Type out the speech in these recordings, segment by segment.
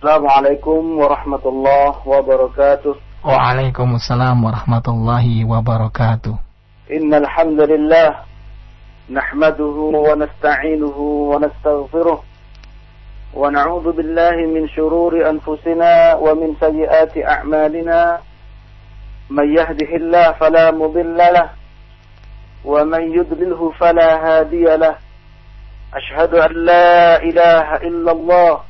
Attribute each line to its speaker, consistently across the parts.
Speaker 1: السلام عليكم ورحمة الله وبركاته.
Speaker 2: وعليكم السلام ورحمة الله وبركاته.
Speaker 1: إن الحمد لله نحمده ونستعينه ونستغفره ونعوذ بالله من شرور أنفسنا ومن سيئات أعمالنا. من يهده الله فلا مضل له ومن يضلله فلا هادي له. أشهد أن لا إله إلا الله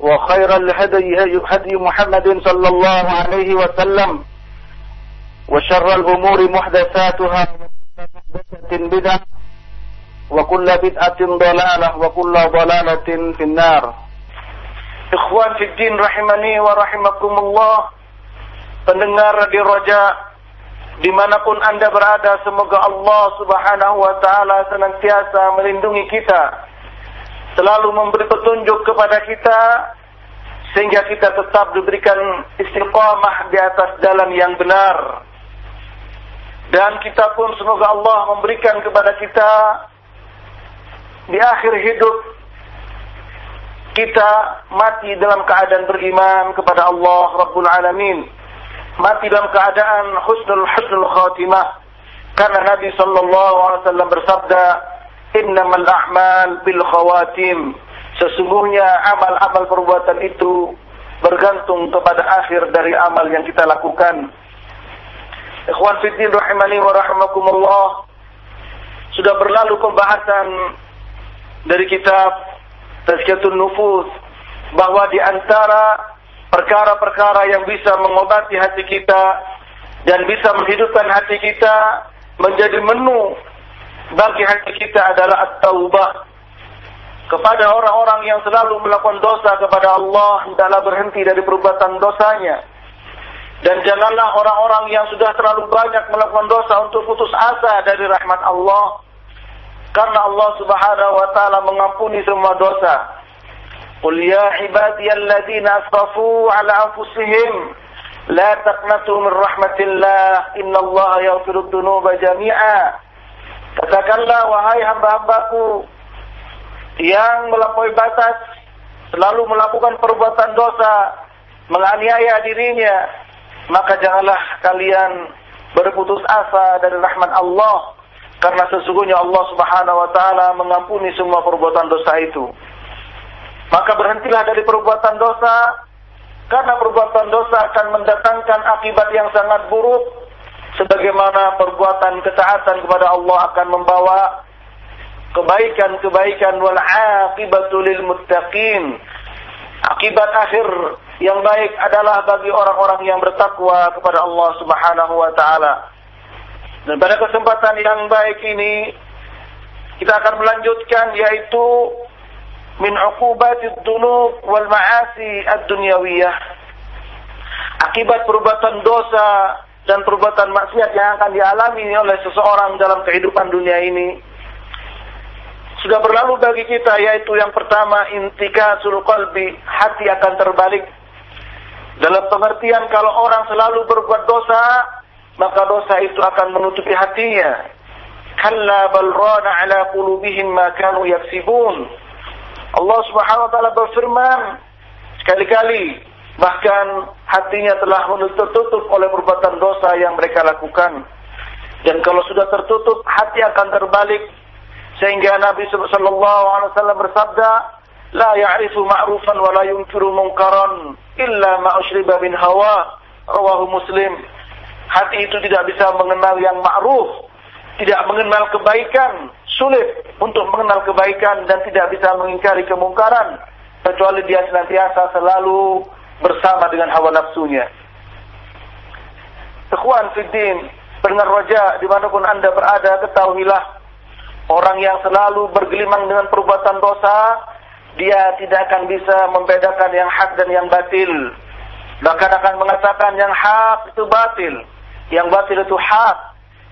Speaker 1: وخير الهدي هدي محمد صلى الله عليه وسلم وشر الأمور محدثاتها محدثة بدعة وكل بدعة ضلالة وكل ضلالة في النار. إخوان في الدين رحمني ورحمكم الله pendengar di Roja dimanapun anda berada semoga Allah subhanahu wa ta'ala senantiasa melindungi kita kita. Selalu memberi petunjuk kepada kita Sehingga kita tetap diberikan istiqamah Di atas jalan yang benar Dan kita pun semoga Allah memberikan kepada kita Di akhir hidup kita mati dalam keadaan beriman kepada Allah Rabbul Alamin. Mati dalam keadaan husnul husnul khatimah. Karena Nabi sallallahu alaihi wasallam bersabda, "Innamal a'mal bil khawatim." Sesungguhnya amal-amal perbuatan itu bergantung kepada akhir dari amal yang kita lakukan. Ikhwan fiddin rahimani wa. Sudah berlalu pembahasan dari kitab Tazkiyatun Nufus bahwa di antara perkara-perkara yang bisa mengobati hati kita dan bisa menghidupkan hati kita menjadi menu bagi hati kita adalah at-taubah kepada orang-orang yang selalu melakukan dosa kepada Allah hendaklah berhenti dari perbuatan dosanya dan janganlah orang-orang yang sudah terlalu banyak melakukan dosa untuk putus asa dari rahmat Allah karena Allah Subhanahu wa taala mengampuni semua dosa. Qul ya ibadiyalladzina asrafu ala anfusihim la taqnatu min rahmatillah innallaha yaghfiru dzunuba jami'a. Katakanlah wahai hamba-hambaku yang melampaui batas selalu melakukan perbuatan dosa, menganiaya dirinya, maka janganlah kalian berputus asa dari rahmat Allah karena sesungguhnya Allah Subhanahu wa taala mengampuni semua perbuatan dosa itu. Maka berhentilah dari perbuatan dosa karena perbuatan dosa akan mendatangkan akibat yang sangat buruk sebagaimana perbuatan ketaatan kepada Allah akan membawa kebaikan-kebaikan wal aqibatu lil muttaqin. Akibat akhir yang baik adalah bagi orang-orang yang bertakwa kepada Allah Subhanahu wa taala. Dan pada kesempatan yang baik ini kita akan melanjutkan yaitu min uqubatid dunub wal ma'asi ad-dunyawiyah. Akibat perbuatan dosa dan perbuatan maksiat yang akan dialami oleh seseorang dalam kehidupan dunia ini sudah berlalu bagi kita yaitu yang pertama intikasul qalbi hati akan terbalik. Dalam pengertian kalau orang selalu berbuat dosa maka dosa itu akan menutupi hatinya. Kalla bal rana ala qulubihim ma kanu yaksibun. Allah Subhanahu wa taala berfirman sekali-kali bahkan hatinya telah tertutup oleh perbuatan dosa yang mereka lakukan. Dan kalau sudah tertutup hati akan terbalik. Sehingga Nabi sallallahu alaihi wasallam bersabda la ya'rifu ma'rufan wa la yunkiru munkaran illa ma ushriba min hawa. Rawahu muslim. Hati itu tidak bisa mengenal yang ma'ruf tidak mengenal kebaikan sulit untuk mengenal kebaikan dan tidak bisa mengingkari kemungkaran kecuali dia senantiasa selalu bersama dengan hawa nafsunya Ikhwan Fiddin, pendengar roja di mana pun anda berada, ketahuilah orang yang selalu bergelimang dengan perbuatan dosa, dia tidak akan bisa membedakan yang hak dan yang batil. Bahkan akan mengatakan yang hak itu batil, yang batil itu hak,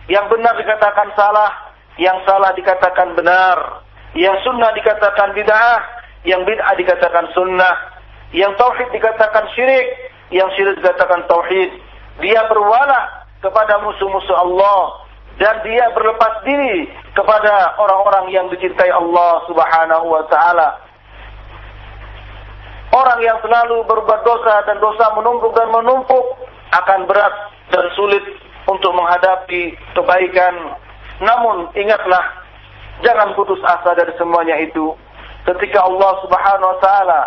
Speaker 1: yang benar dikatakan salah, yang salah dikatakan benar, yang sunnah dikatakan bid'ah, yang bid'ah dikatakan sunnah, yang tauhid dikatakan syirik, yang syirik dikatakan tauhid dia berwala kepada musuh-musuh Allah dan dia berlepas diri kepada orang-orang yang dicintai Allah Subhanahu wa taala. Orang yang selalu berbuat dosa dan dosa menumpuk dan menumpuk akan berat dan sulit untuk menghadapi kebaikan. Namun ingatlah jangan putus asa dari semuanya itu. Ketika Allah Subhanahu wa taala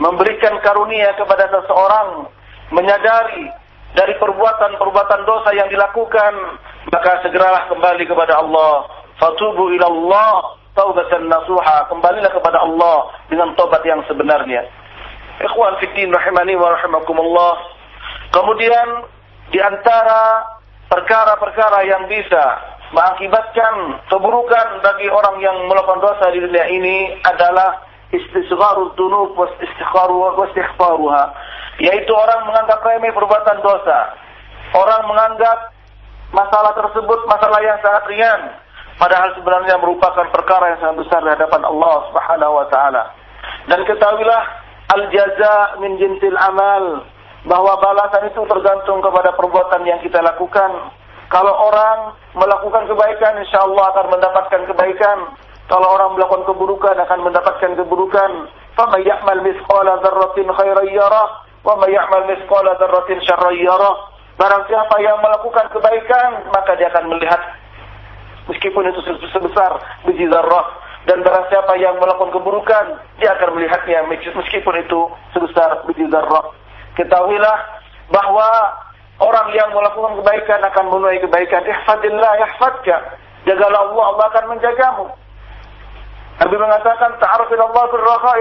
Speaker 1: memberikan karunia kepada seseorang menyadari dari perbuatan-perbuatan dosa yang dilakukan, maka segeralah kembali kepada Allah. Fatubu ila Allah taubatan nasuha. Kembalilah kepada Allah dengan tobat yang sebenarnya. Ikhwan fiddin rahimani wa rahimakumullah. Kemudian di antara perkara-perkara yang bisa mengakibatkan keburukan bagi orang yang melakukan dosa di dunia ini adalah istisgharul dunub was istighfaruha. Yaitu orang menganggap remeh perbuatan dosa. Orang menganggap masalah tersebut masalah yang sangat ringan. Padahal sebenarnya merupakan perkara yang sangat besar di hadapan Allah Subhanahu wa taala. Dan ketahuilah al jaza min jinsil amal. Bahwa balasan itu tergantung kepada perbuatan yang kita lakukan. Kalau orang melakukan kebaikan insya Allah akan mendapatkan kebaikan kalau orang melakukan keburukan akan mendapatkan keburukan. Fama ya'mal mithqala dzarratin khairan yarah wa may ya'mal mithqala dzarratin syarran yarah. Barang siapa yang melakukan kebaikan, maka dia akan melihat meskipun itu sebesar biji zarrah dan barang siapa yang melakukan keburukan, dia akan melihatnya meskipun itu sebesar biji zarrah. Ketahuilah bahwa orang yang melakukan kebaikan akan menuai kebaikan. Ihfadillah yahfadka. Jagalah Allah, Allah akan menjagamu. Nabi mengatakan ta'aruf Allah fil raha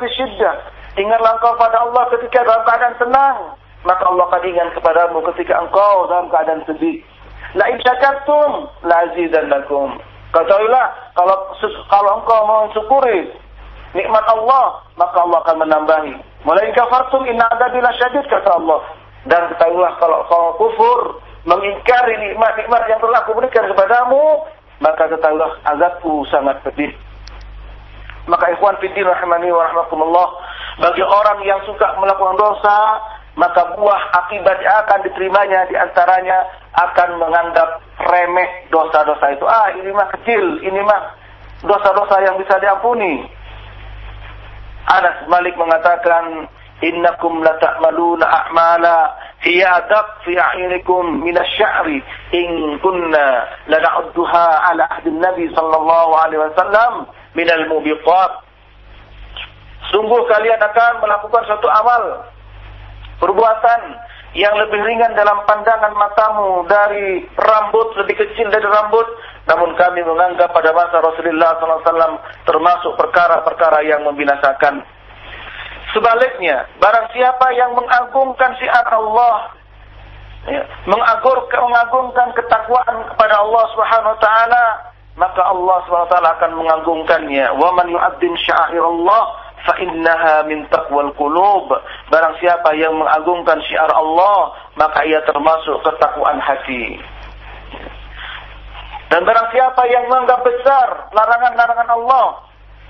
Speaker 1: fi syiddah. Ingatlah engkau pada Allah ketika dalam keadaan senang, maka Allah akan ingat kepadamu ketika engkau dalam keadaan sedih. La in syakartum la azidannakum. Ketahuilah kalau kalau engkau mensyukuri nikmat Allah, maka Allah akan menambahi. Mulai kafartum inna adabi syadid kata Allah. Dan ketahuilah kalau kau kufur, mengingkari nikmat-nikmat yang telah aku berikan kepadamu, maka ketahuilah azabku sangat pedih. Maka ikhwan fiddin rahimani wa rahmatullah, bagi orang yang suka melakukan dosa, maka buah akibat yang akan diterimanya di antaranya akan menganggap remeh dosa-dosa itu. Ah, ini mah kecil, ini mah dosa-dosa yang bisa diampuni. Anas Malik mengatakan, "Innakum la ta'maluna a'mala hiya adaq fi a'yunikum min asy-sya'ri in kunna la na'udduha ala ahdi Nabi sallallahu alaihi wasallam." Minal mubiqat. Sungguh kalian akan melakukan suatu amal perbuatan yang lebih ringan dalam pandangan matamu dari rambut lebih kecil dari rambut namun kami menganggap pada masa Rasulullah SAW termasuk perkara-perkara yang membinasakan sebaliknya barang siapa yang mengagungkan syiar Allah ya, mengagungkan ketakwaan kepada Allah Subhanahu wa taala maka Allah SWT akan mengagungkannya. Wa man yu'azzim sya'airallah fa innaha min taqwal qulub. Barang siapa yang mengagungkan syiar Allah, maka ia termasuk ketakwaan hati. Dan barang siapa yang menganggap besar larangan-larangan Allah,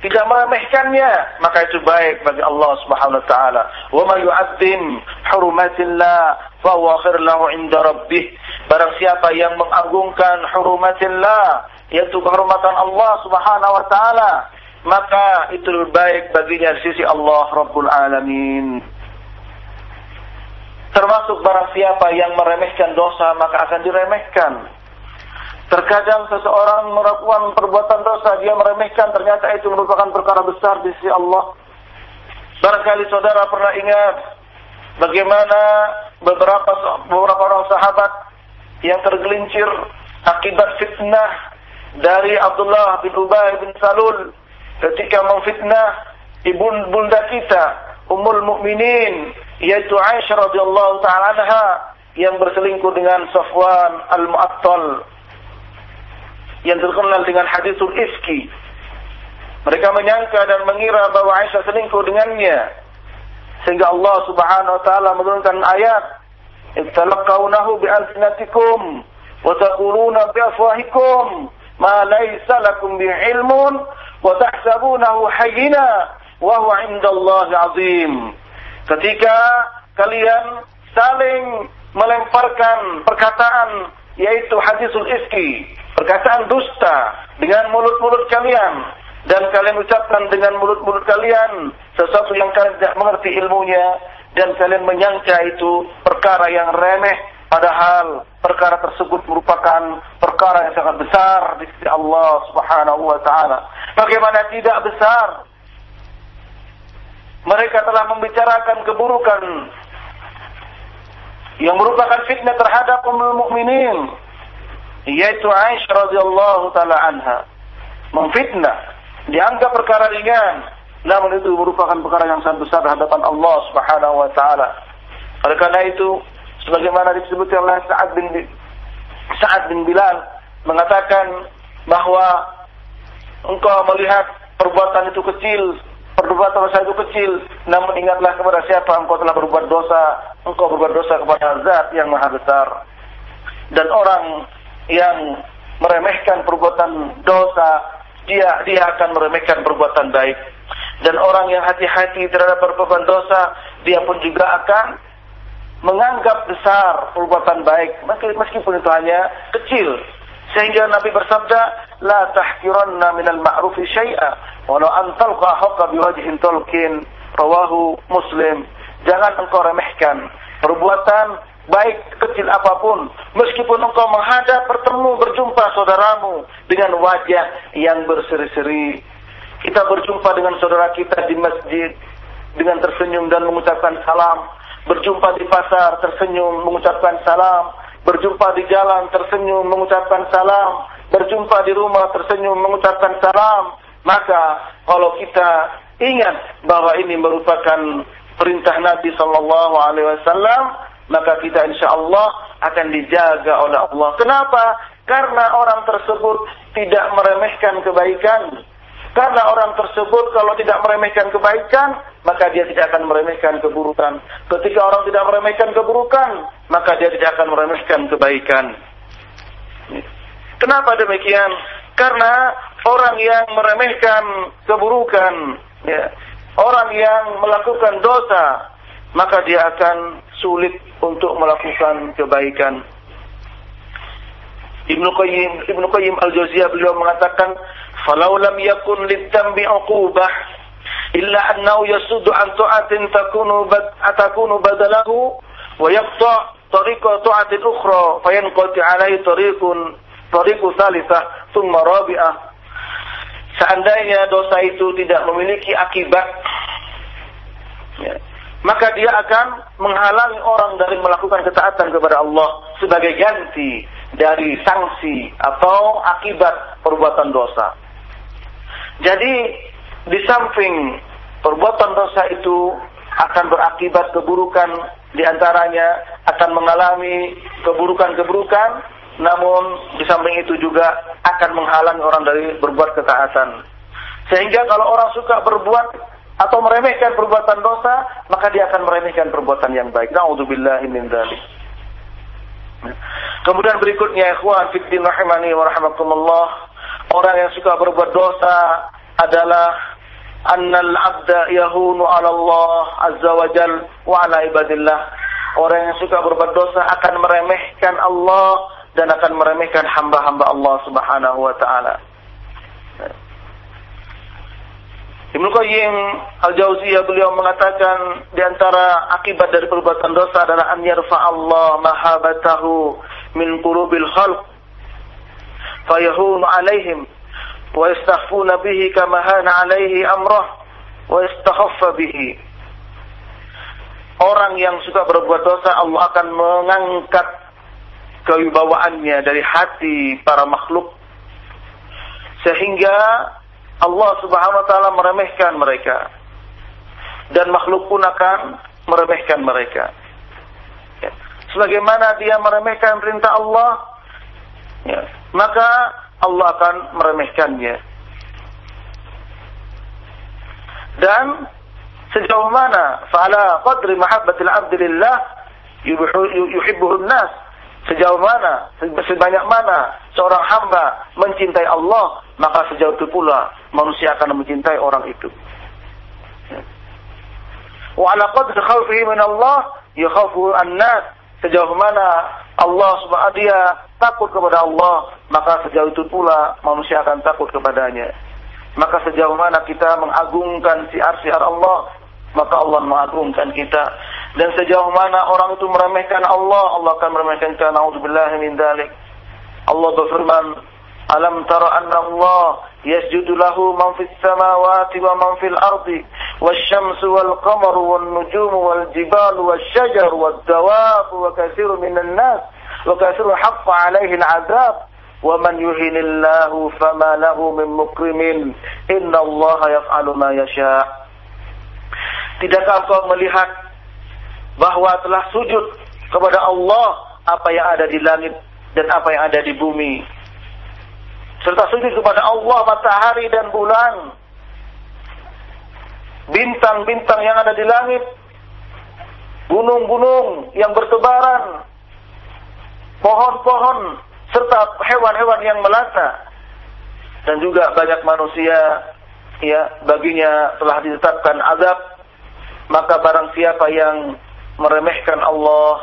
Speaker 1: tidak meremehkannya, maka itu baik bagi Allah Subhanahu wa taala. Wa may yu'azzim hurumatillah fa huwa khair lahu 'inda rabbih. Barang siapa yang mengagungkan hurumatillah, yaitu kehormatan Allah Subhanahu wa taala, maka itu lebih baik baginya di sisi Allah Rabbul Alamin. Termasuk barang siapa yang meremehkan dosa, maka akan diremehkan. Terkadang seseorang melakukan perbuatan dosa, dia meremehkan, ternyata itu merupakan perkara besar di sisi Allah. Barangkali saudara pernah ingat bagaimana beberapa beberapa orang sahabat yang tergelincir akibat fitnah dari Abdullah bin Ubay bin Salul ketika memfitnah ibu bunda kita Ummul Mukminin yaitu Aisyah radhiyallahu taala anha yang berselingkuh dengan Safwan al-Mu'attal yang terkenal dengan hadisul ifki. Mereka menyangka dan mengira bahwa Aisyah selingkuh dengannya. Sehingga Allah Subhanahu wa taala menurunkan ayat, "Ittalaqawnahu bi'alsinatikum wa taquluna bi'afwahikum ma laysa lakum bi'ilmun wa tahsabunahu hayyina wa huwa 'indallahi 'azim." Ketika kalian saling melemparkan perkataan yaitu hadisul ifki, perkataan dusta dengan mulut-mulut kalian dan kalian ucapkan dengan mulut-mulut kalian sesuatu yang kalian tidak mengerti ilmunya dan kalian menyangka itu perkara yang remeh padahal perkara tersebut merupakan perkara yang sangat besar di sisi Allah Subhanahu wa taala. Bagaimana tidak besar? Mereka telah membicarakan keburukan yang merupakan fitnah terhadap ummul mukminin yaitu Aisyah radhiyallahu taala anha memfitnah dianggap perkara ringan namun itu merupakan perkara yang sangat besar di hadapan Allah Subhanahu wa taala oleh karena itu sebagaimana disebutkan oleh Sa'ad bin Sa'ad bin Bilal mengatakan bahwa engkau melihat perbuatan itu kecil perbuatan dosa itu kecil, namun ingatlah kepada siapa engkau telah berbuat dosa, engkau berbuat dosa kepada zat yang maha besar. Dan orang yang meremehkan perbuatan dosa, dia dia akan meremehkan perbuatan baik. Dan orang yang hati-hati terhadap perbuatan dosa, dia pun juga akan menganggap besar perbuatan baik, meskipun itu hanya kecil. Sehingga Nabi bersabda, "La tahkiranna minal ma'rufi syai'a, walau an talqa haqqa biwajhin talqin." Rawahu Muslim. Jangan engkau remehkan perbuatan baik kecil apa pun, meskipun engkau menghadap bertemu berjumpa saudaramu dengan wajah yang berseri-seri. Kita berjumpa dengan saudara kita di masjid dengan tersenyum dan mengucapkan salam, berjumpa di pasar tersenyum mengucapkan salam, berjumpa di jalan tersenyum mengucapkan salam, berjumpa di rumah tersenyum mengucapkan salam, maka kalau kita ingat bahwa ini merupakan perintah Nabi Shallallahu Alaihi Wasallam, maka kita insya Allah akan dijaga oleh Allah. Kenapa? Karena orang tersebut tidak meremehkan kebaikan, karena orang tersebut kalau tidak meremehkan kebaikan, maka dia tidak akan meremehkan keburukan. Ketika orang tidak meremehkan keburukan, maka dia tidak akan meremehkan kebaikan. Kenapa demikian? Karena orang yang meremehkan keburukan, ya, orang yang melakukan dosa, maka dia akan sulit untuk melakukan kebaikan. Ibnu Qayyim Ibnu Qayyim Al-Jauziyah beliau mengatakan, "Falau lam yakun lidzambi 'uqubah illa annahu yasuddu an ta'atin takunu bad atakunu badalahu wa yaqta tariqa ta'atin ukhra fayanqati 'alaihi tariqun tariqu thalithah thumma rabi'ah." Seandainya dosa itu tidak memiliki akibat ya, maka dia akan menghalangi orang dari melakukan ketaatan kepada Allah sebagai ganti dari sanksi atau akibat perbuatan dosa. Jadi di samping perbuatan dosa itu akan berakibat keburukan di antaranya akan mengalami keburukan-keburukan namun di samping itu juga akan menghalangi orang dari berbuat ketaatan. Sehingga kalau orang suka berbuat atau meremehkan perbuatan dosa, maka dia akan meremehkan perbuatan yang baik. Nauzubillahi min dzalik. Kemudian berikutnya ikhwan fiddin rahimani wa rahimakumullah, orang yang suka berbuat dosa adalah annal abda yahunu 'ala Allah azza wa jal wa 'ala ibadillah. Orang yang suka berbuat dosa akan meremehkan Allah dan akan meremehkan hamba-hamba Allah Subhanahu wa taala. Ibnu Qayyim Al-Jauziyah beliau mengatakan di antara akibat dari perbuatan dosa adalah an yarfa Allah mahabatahu min qulubil khalq fayahunu alaihim wa yastakhfuna bihi kama hana alaihi amrah wa yastakhaffa bihi. Orang yang suka berbuat dosa Allah akan mengangkat kewibawaannya dari hati para makhluk. Sehingga Allah Subhanahu wa taala meremehkan mereka dan makhluk pun akan meremehkan mereka. Ya. Sebagaimana dia meremehkan perintah Allah, ya, maka Allah akan meremehkannya. Dan sejauh mana fala qadri mahabbatil abdi yuhibbuhun nas sejauh mana sebanyak mana seorang hamba mencintai Allah maka sejauh itu pula manusia akan mencintai orang itu. Wa ala qadri khawfihi min Allah yakhafu an-nas. Sejauh mana Allah subhanahu dia takut kepada Allah maka sejauh itu pula manusia akan takut kepadanya. Maka sejauh mana kita mengagungkan siar-siar Allah maka Allah mengagungkan kita. Dan sejauh mana orang itu meremehkan Allah Allah akan meremehkan kita. Naudzubillah min dzalik Allah berfirman Alam tara anna Allah yasjudu lahu man fis samawati wa man fil ardi wasyamsu wal qamaru wan nujumu wal jibalu wasyajaru wad dawab wa katsiru minan nas wa katsiru haqqa alaihi al azab wa man yuhinillahu fama Tidakkah engkau melihat bahwa telah sujud kepada Allah apa yang ada di langit dan apa yang ada di bumi? Serta sujud kepada Allah matahari dan bulan. Bintang-bintang yang ada di langit. Gunung-gunung yang bertebaran. Pohon-pohon serta hewan-hewan yang melata. Dan juga banyak manusia ya baginya telah ditetapkan azab maka barang siapa yang meremehkan Allah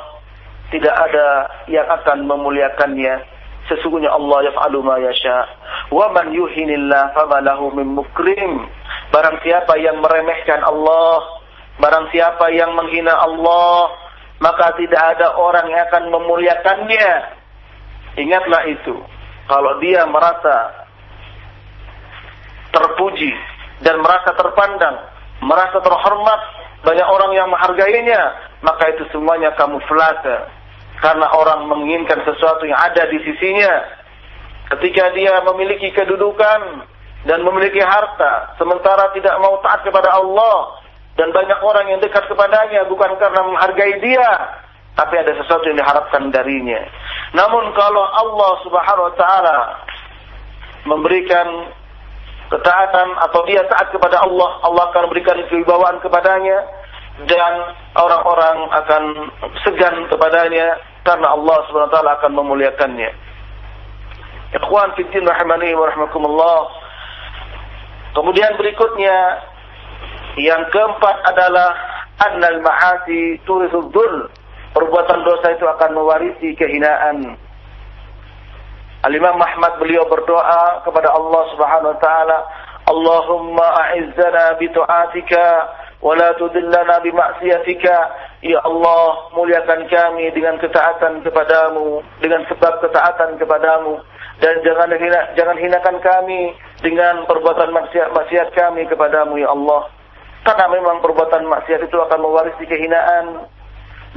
Speaker 1: tidak ada yang akan memuliakannya sesungguhnya Allah yaf'alu ma yasha. Wa man yuhinillah fama lahu min mukrim. Barang siapa yang meremehkan Allah barang siapa yang menghina Allah maka tidak ada orang yang akan memuliakannya. Ingatlah itu. Kalau dia merasa terpuji dan merasa terpandang merasa terhormat banyak orang yang menghargainya, maka itu semuanya kamuflase. Karena orang menginginkan sesuatu yang ada di sisinya. Ketika dia memiliki kedudukan dan memiliki harta, sementara tidak mau taat kepada Allah, dan banyak orang yang dekat kepadanya bukan karena menghargai dia, tapi ada sesuatu yang diharapkan darinya. Namun kalau Allah Subhanahu wa taala memberikan ketaatan atau dia taat kepada Allah, Allah akan berikan kewibawaan kepadanya dan orang-orang akan segan kepadanya karena Allah SWT akan memuliakannya. Ikhwan fitin rahimani wa rahmakumullah. Kemudian berikutnya yang keempat adalah annal ma'asi turisul Perbuatan dosa itu akan mewarisi kehinaan Al-Imam Ahmad beliau berdoa kepada Allah Subhanahu wa taala, Allahumma a'izzana bi ta'atika wa la tudillana bi ma'siyatika. Ya Allah, muliakan kami dengan ketaatan kepadamu, dengan sebab ketaatan kepadamu dan jangan hina, jangan hinakan kami dengan perbuatan maksiat-maksiat kami kepadamu ya Allah. Karena memang perbuatan maksiat itu akan mewarisi kehinaan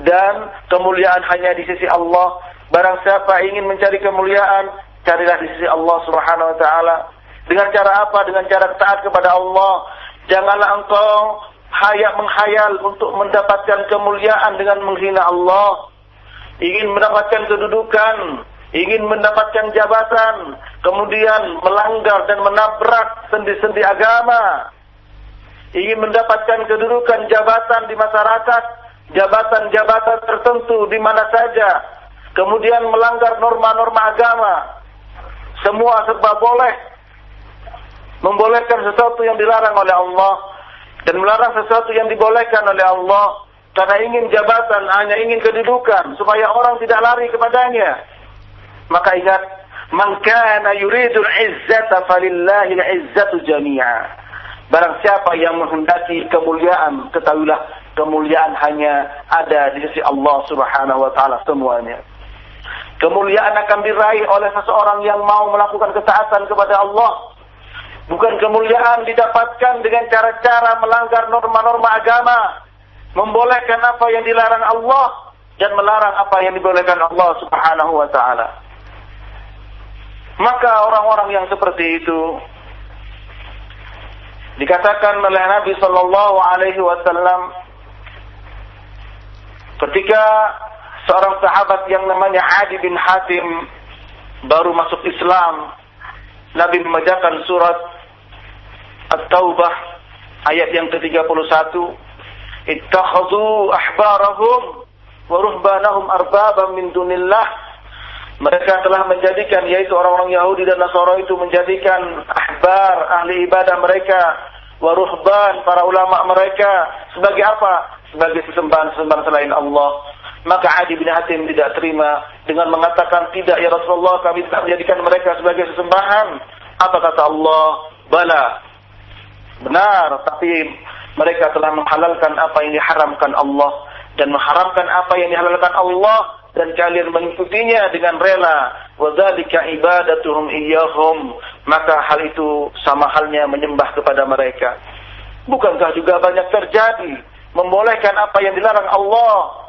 Speaker 1: dan kemuliaan hanya di sisi Allah Barang siapa ingin mencari kemuliaan, carilah di sisi Allah Subhanahu wa taala. Dengan cara apa? Dengan cara taat kepada Allah. Janganlah engkau hayal menghayal untuk mendapatkan kemuliaan dengan menghina Allah. Ingin mendapatkan kedudukan, ingin mendapatkan jabatan, kemudian melanggar dan menabrak sendi-sendi agama. Ingin mendapatkan kedudukan jabatan di masyarakat, jabatan-jabatan tertentu di mana saja, kemudian melanggar norma-norma agama, semua serba boleh, membolehkan sesuatu yang dilarang oleh Allah dan melarang sesuatu yang dibolehkan oleh Allah karena ingin jabatan, hanya ingin kedudukan supaya orang tidak lari kepadanya. Maka ingat, man kana yuridul izzata falillahil izzatu jami'a. Barang siapa yang menghendaki kemuliaan, ketahuilah kemuliaan hanya ada di sisi Allah Subhanahu wa taala semuanya. Kemuliaan akan diraih oleh seseorang yang mau melakukan ketaatan kepada Allah. Bukan kemuliaan didapatkan dengan cara-cara melanggar norma-norma agama. membolehkan apa yang dilarang Allah dan melarang apa yang dibolehkan Allah Subhanahu wa taala. Maka orang-orang yang seperti itu dikatakan oleh Nabi sallallahu alaihi wasallam ketika seorang sahabat yang namanya Adi bin Hatim baru masuk Islam, Nabi membacakan surat At-Taubah ayat yang ke-31, "Ittakhadhu ahbarahum wa ruhbanahum min dunillah mereka telah menjadikan yaitu orang-orang Yahudi dan Nasara itu menjadikan ahbar ahli ibadah mereka wa ruhban para ulama mereka sebagai apa? Sebagai sesembahan-sesembahan selain Allah. Maka Adi bin Hatim tidak terima dengan mengatakan tidak ya Rasulullah kami tidak menjadikan mereka sebagai sesembahan. Apa kata Allah? Bala. Benar, tapi mereka telah menghalalkan apa yang diharamkan Allah. Dan mengharamkan apa yang dihalalkan Allah dan kalian mengikutinya dengan rela. Wadzalika ibadatuhum iyyahum. Maka hal itu sama halnya menyembah kepada mereka. Bukankah juga banyak terjadi membolehkan apa yang dilarang Allah?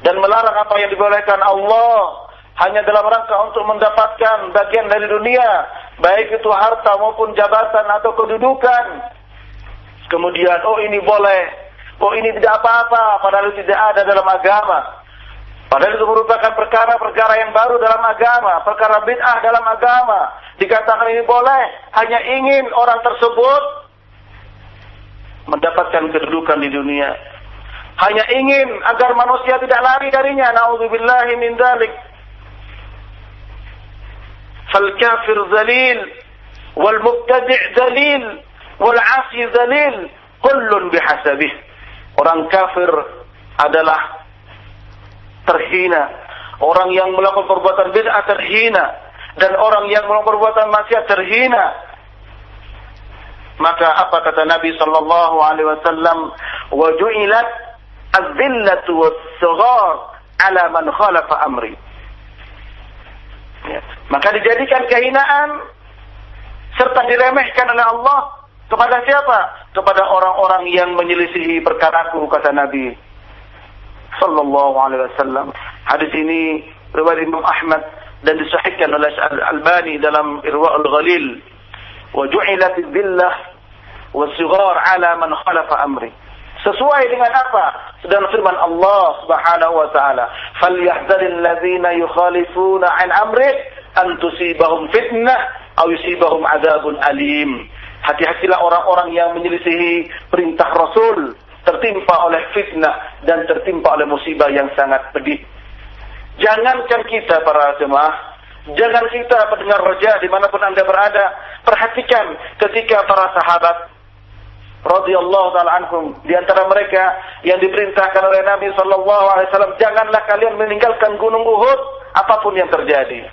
Speaker 1: Dan melarang apa yang dibolehkan Allah? Hanya dalam rangka untuk mendapatkan bagian dari dunia baik itu harta maupun jabatan atau kedudukan kemudian oh ini boleh Oh ini tidak apa-apa, padahal itu tidak ada dalam agama. Padahal itu merupakan perkara-perkara yang baru dalam agama, perkara bid'ah dalam agama. Dikatakan ini boleh, hanya ingin orang tersebut mendapatkan kedudukan di dunia. Hanya ingin agar manusia tidak lari darinya. Nauzubillahi min. Wal mubtadi' dalil wal 'asi dalil kullun bihasabih. Orang kafir adalah terhina. Orang yang melakukan perbuatan bid'ah terhina. Dan orang yang melakukan perbuatan maksiat terhina. Maka apa kata Nabi sallallahu alaihi wasallam? Wa ju'ilat az-zillatu was-saghar ala man khalafa amri. Ya. Maka dijadikan kehinaan serta diremehkan oleh Allah kepada siapa? Kepada orang-orang yang menyelisihi perkaraku kata Nabi sallallahu alaihi wasallam. Hadis ini riwayat Imam Ahmad dan disahihkan oleh Al-Albani dalam Irwaul Ghalil. Wa ju'ilat billah wa sighar ala man khalafa amri. Sesuai dengan apa? Sedang firman Allah Subhanahu wa taala, "Falyahdharil ladzina yukhalifuna an amri an tusibahum fitnah aw yusibahum adzabun alim." Hati-hatilah orang-orang yang menyelisihi perintah Rasul, tertimpa oleh fitnah dan tertimpa oleh musibah yang sangat pedih. Jangankan kita para jemaah, jangan kita pendengar roja di mana pun anda berada, perhatikan ketika para sahabat radhiyallahu taala anhum di antara mereka yang diperintahkan oleh Nabi sallallahu alaihi wasallam janganlah kalian meninggalkan gunung Uhud apa pun yang terjadi.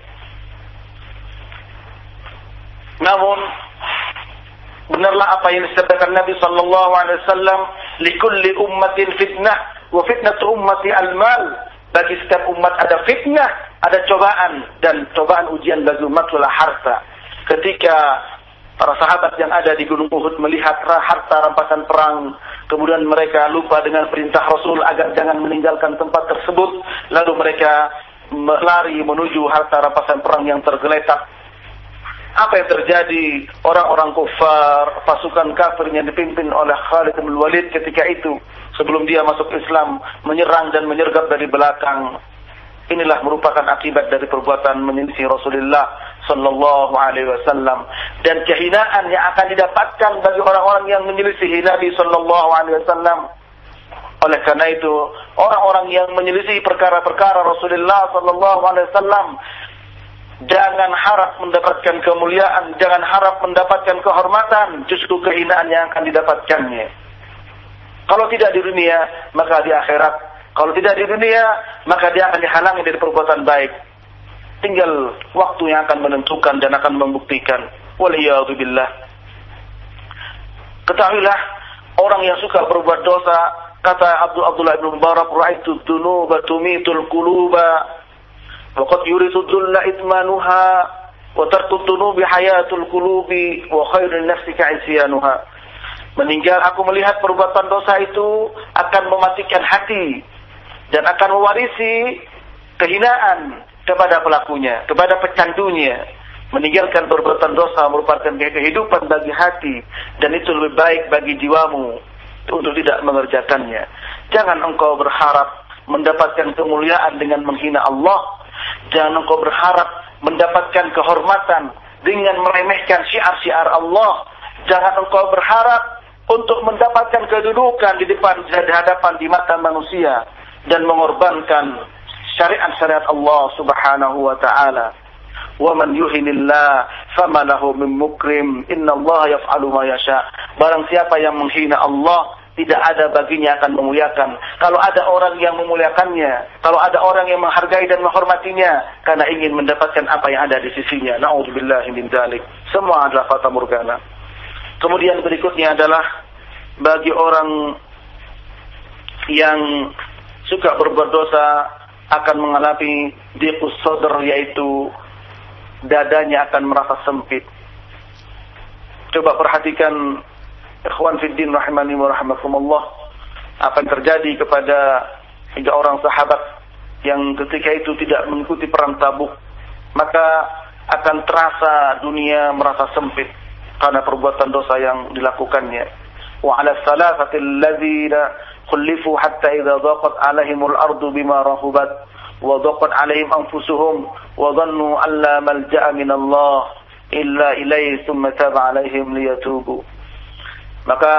Speaker 1: Namun Benarlah apa yang disabdakan Nabi sallallahu alaihi wasallam, "Likulli ummatin fitnah wa fitnatu ummati al-mal." Bagi setiap umat ada fitnah, ada cobaan dan cobaan ujian bagi umat adalah harta. Ketika para sahabat yang ada di Gunung Uhud melihat harta rampasan perang, kemudian mereka lupa dengan perintah Rasul agar jangan meninggalkan tempat tersebut, lalu mereka lari menuju harta rampasan perang yang tergeletak. Apa yang terjadi? Orang-orang kufar, pasukan kafir yang dipimpin oleh Khalid bin Walid ketika itu sebelum dia masuk Islam menyerang dan menyergap dari belakang. Inilah merupakan akibat dari perbuatan menyelisih Rasulullah sallallahu alaihi wasallam dan kehinaan yang akan didapatkan bagi orang-orang yang menyelisih Nabi sallallahu alaihi wasallam. Oleh karena itu, orang-orang yang menyelisih perkara-perkara Rasulullah sallallahu alaihi wasallam Jangan harap mendapatkan kemuliaan, jangan harap mendapatkan kehormatan, justru kehinaan yang akan didapatkannya. Kalau tidak di dunia, maka di akhirat. Kalau tidak di dunia, maka dia akan dihalangi dari perbuatan baik tinggal waktu yang akan menentukan dan akan membuktikan. Waliyahubillah. ketahuilah orang yang suka berbuat dosa kata Abdul Abdullah bin Mubarak ra'aitu dhunuba tumitul quluba wa qad yuridu dhulla itmanuha wa tarku bihayatul hayatul qulubi wa khairun nafsi kaisyanuha meninggal aku melihat perbuatan dosa itu akan mematikan hati dan akan mewarisi kehinaan kepada pelakunya, kepada pecandunya. Meninggalkan perbuatan dosa merupakan kehidupan bagi hati dan itu lebih baik bagi jiwamu untuk tidak mengerjakannya. Jangan engkau berharap mendapatkan kemuliaan dengan menghina Allah. Jangan engkau berharap mendapatkan kehormatan dengan meremehkan syiar-syiar Allah. Jangan engkau berharap untuk mendapatkan kedudukan di depan di hadapan di mata manusia dan mengorbankan syariat-syariat Allah Subhanahu wa taala. Wa man yuhinillah fama lahu min mukrim. Innallaha yaf'alu ma yasha. Barang siapa yang menghina Allah, tidak ada baginya akan memuliakan. Kalau ada orang yang memuliakannya, kalau ada orang yang menghargai dan menghormatinya karena ingin mendapatkan apa yang ada di sisinya. Nauzubillahi min dzalik. Semua adalah fata morgana. Kemudian berikutnya adalah bagi orang yang suka berbuat dosa akan mengalami diqus sadr yaitu dadanya akan merasa sempit. Coba perhatikan ikhwan fiddin rahimani wa rahmatullah akan terjadi kepada tiga orang sahabat yang ketika itu tidak mengikuti perang tabuk maka akan terasa dunia merasa sempit karena perbuatan dosa yang dilakukannya wa ala salasati alladzina dhaqat alaihimul ardu bima rahubat wa dhaqat alaihim anfusuhum wa dhannu an la malja'a min Allah illa ilaihi thumma taba alaihim liyatubu. Maka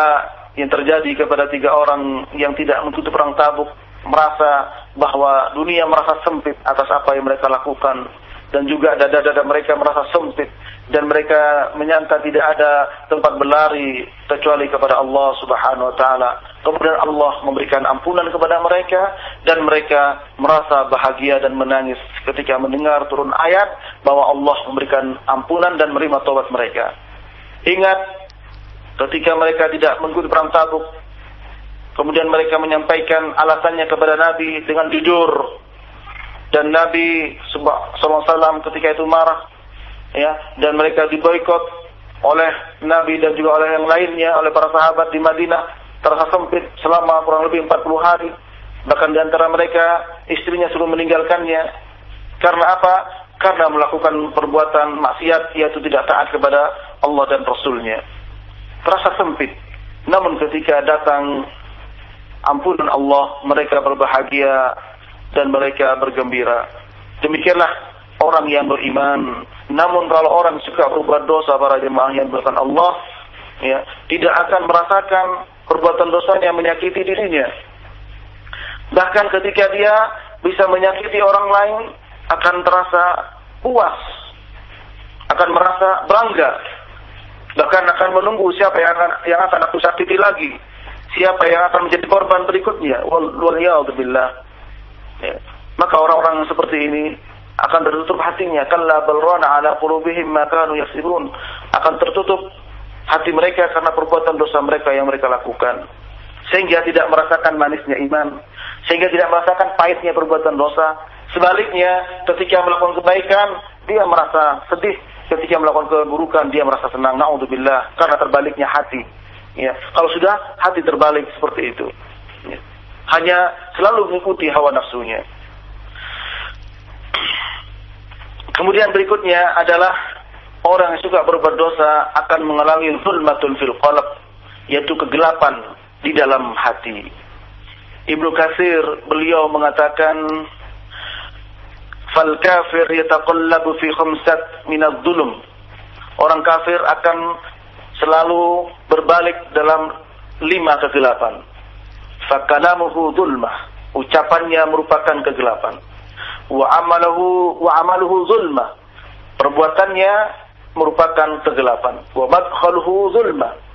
Speaker 1: yang terjadi kepada tiga orang yang tidak mengikuti perang tabuk merasa bahwa dunia merasa sempit atas apa yang mereka lakukan dan juga dada-dada mereka merasa sempit dan mereka menyangka tidak ada tempat berlari kecuali kepada Allah Subhanahu wa taala. Kemudian Allah memberikan ampunan kepada mereka dan mereka merasa bahagia dan menangis ketika mendengar turun ayat bahwa Allah memberikan ampunan dan menerima tobat mereka. Ingat ketika mereka tidak mengikuti perang Tabuk. Kemudian mereka menyampaikan alasannya kepada Nabi dengan jujur. Dan Nabi SAW ketika itu marah. ya Dan mereka diboikot oleh Nabi dan juga oleh yang lainnya, oleh para sahabat di Madinah. Terasa sempit selama kurang lebih 40 hari. Bahkan di antara mereka istrinya suruh meninggalkannya. Karena apa? Karena melakukan perbuatan maksiat yaitu tidak taat kepada Allah dan Rasulnya terasa sempit. Namun ketika datang ampunan Allah, mereka berbahagia dan mereka bergembira. Demikianlah orang yang beriman. Namun kalau orang suka berbuat dosa para jemaah yang berkan Allah, ya, tidak akan merasakan perbuatan dosanya menyakiti dirinya. Bahkan ketika dia bisa menyakiti orang lain, akan terasa puas, akan merasa bangga Bahkan akan menunggu siapa yang akan, yang akan aku sakiti lagi. Siapa yang akan menjadi korban berikutnya. Waliyahudzubillah. Ya. Maka orang-orang seperti ini akan tertutup hatinya. Kalla balrana ala qulubihim ma kanu yaksibun. Akan tertutup hati mereka karena perbuatan dosa mereka yang mereka lakukan. Sehingga tidak merasakan manisnya iman. Sehingga tidak merasakan pahitnya perbuatan dosa. Sebaliknya, ketika melakukan kebaikan, dia merasa sedih ketika melakukan keburukan dia merasa senang naudzubillah karena terbaliknya hati ya kalau sudah hati terbalik seperti itu ya. Hanya selalu mengikuti hawa nafsunya kemudian berikutnya adalah orang yang suka berbuat dosa akan mengalami zulmatul fil qalb yaitu kegelapan di dalam hati Ibnu Kasir beliau mengatakan fal kafir yataqallabu fi khamsat min adh-dhulum. Orang kafir akan selalu berbalik dalam lima kegelapan. Fakalamuhu dhulmah. Ucapannya merupakan kegelapan. Wa amaluhu wa amaluhu zulmah. Perbuatannya merupakan kegelapan. Wa madkhaluhu zulmah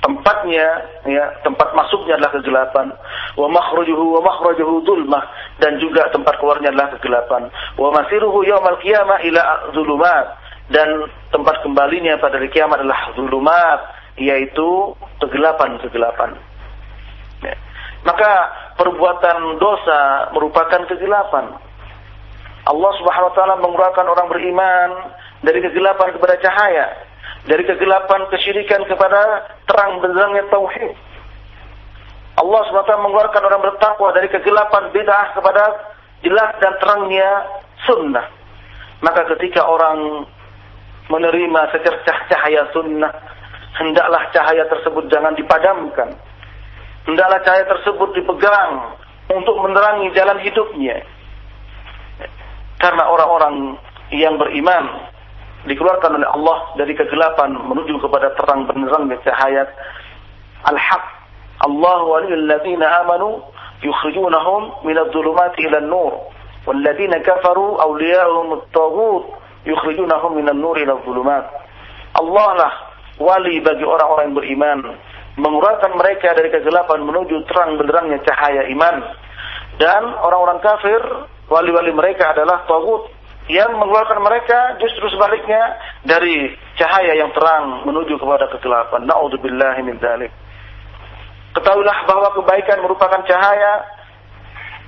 Speaker 1: tempatnya ya tempat masuknya adalah kegelapan wa makhrajuhu wa makhrajuhu dzulmah dan juga tempat keluarnya adalah kegelapan wa masiruhu yaumal qiyamah ila zulumat dan tempat kembalinya pada hari kiamat adalah zulumat yaitu kegelapan-kegelapan. Maka perbuatan dosa merupakan kegelapan Allah Subhanahu wa taala mengeluarkan orang beriman dari kegelapan kepada cahaya dari kegelapan kesyirikan kepada terang benderangnya tauhid. Allah SWT mengeluarkan orang bertakwa dari kegelapan bid'ah kepada jelas dan terangnya sunnah. Maka ketika orang menerima secercah cahaya sunnah, hendaklah cahaya tersebut jangan dipadamkan hendaklah cahaya tersebut dipegang untuk menerangi jalan hidupnya. Karena orang-orang yang beriman dikeluarkan oleh Allah dari kegelapan menuju kepada terang benderang dan cahaya al-haq. Allah waliyul ladzina amanu yukhrijunahum min adh-dhulumati ila nur walladzina kafaru awliya'uhum at-taghut yukhrijunahum min an-nur ila adh-dhulumat. Allah lah wali bagi orang-orang yang beriman mengeluarkan mereka dari kegelapan menuju terang benderangnya cahaya iman. Dan orang-orang kafir, wali-wali mereka adalah tagut yang mengeluarkan mereka justru sebaliknya dari cahaya yang terang menuju kepada kegelapan. Nauzubillahi min dzalik. Ketahuilah bahwa kebaikan merupakan cahaya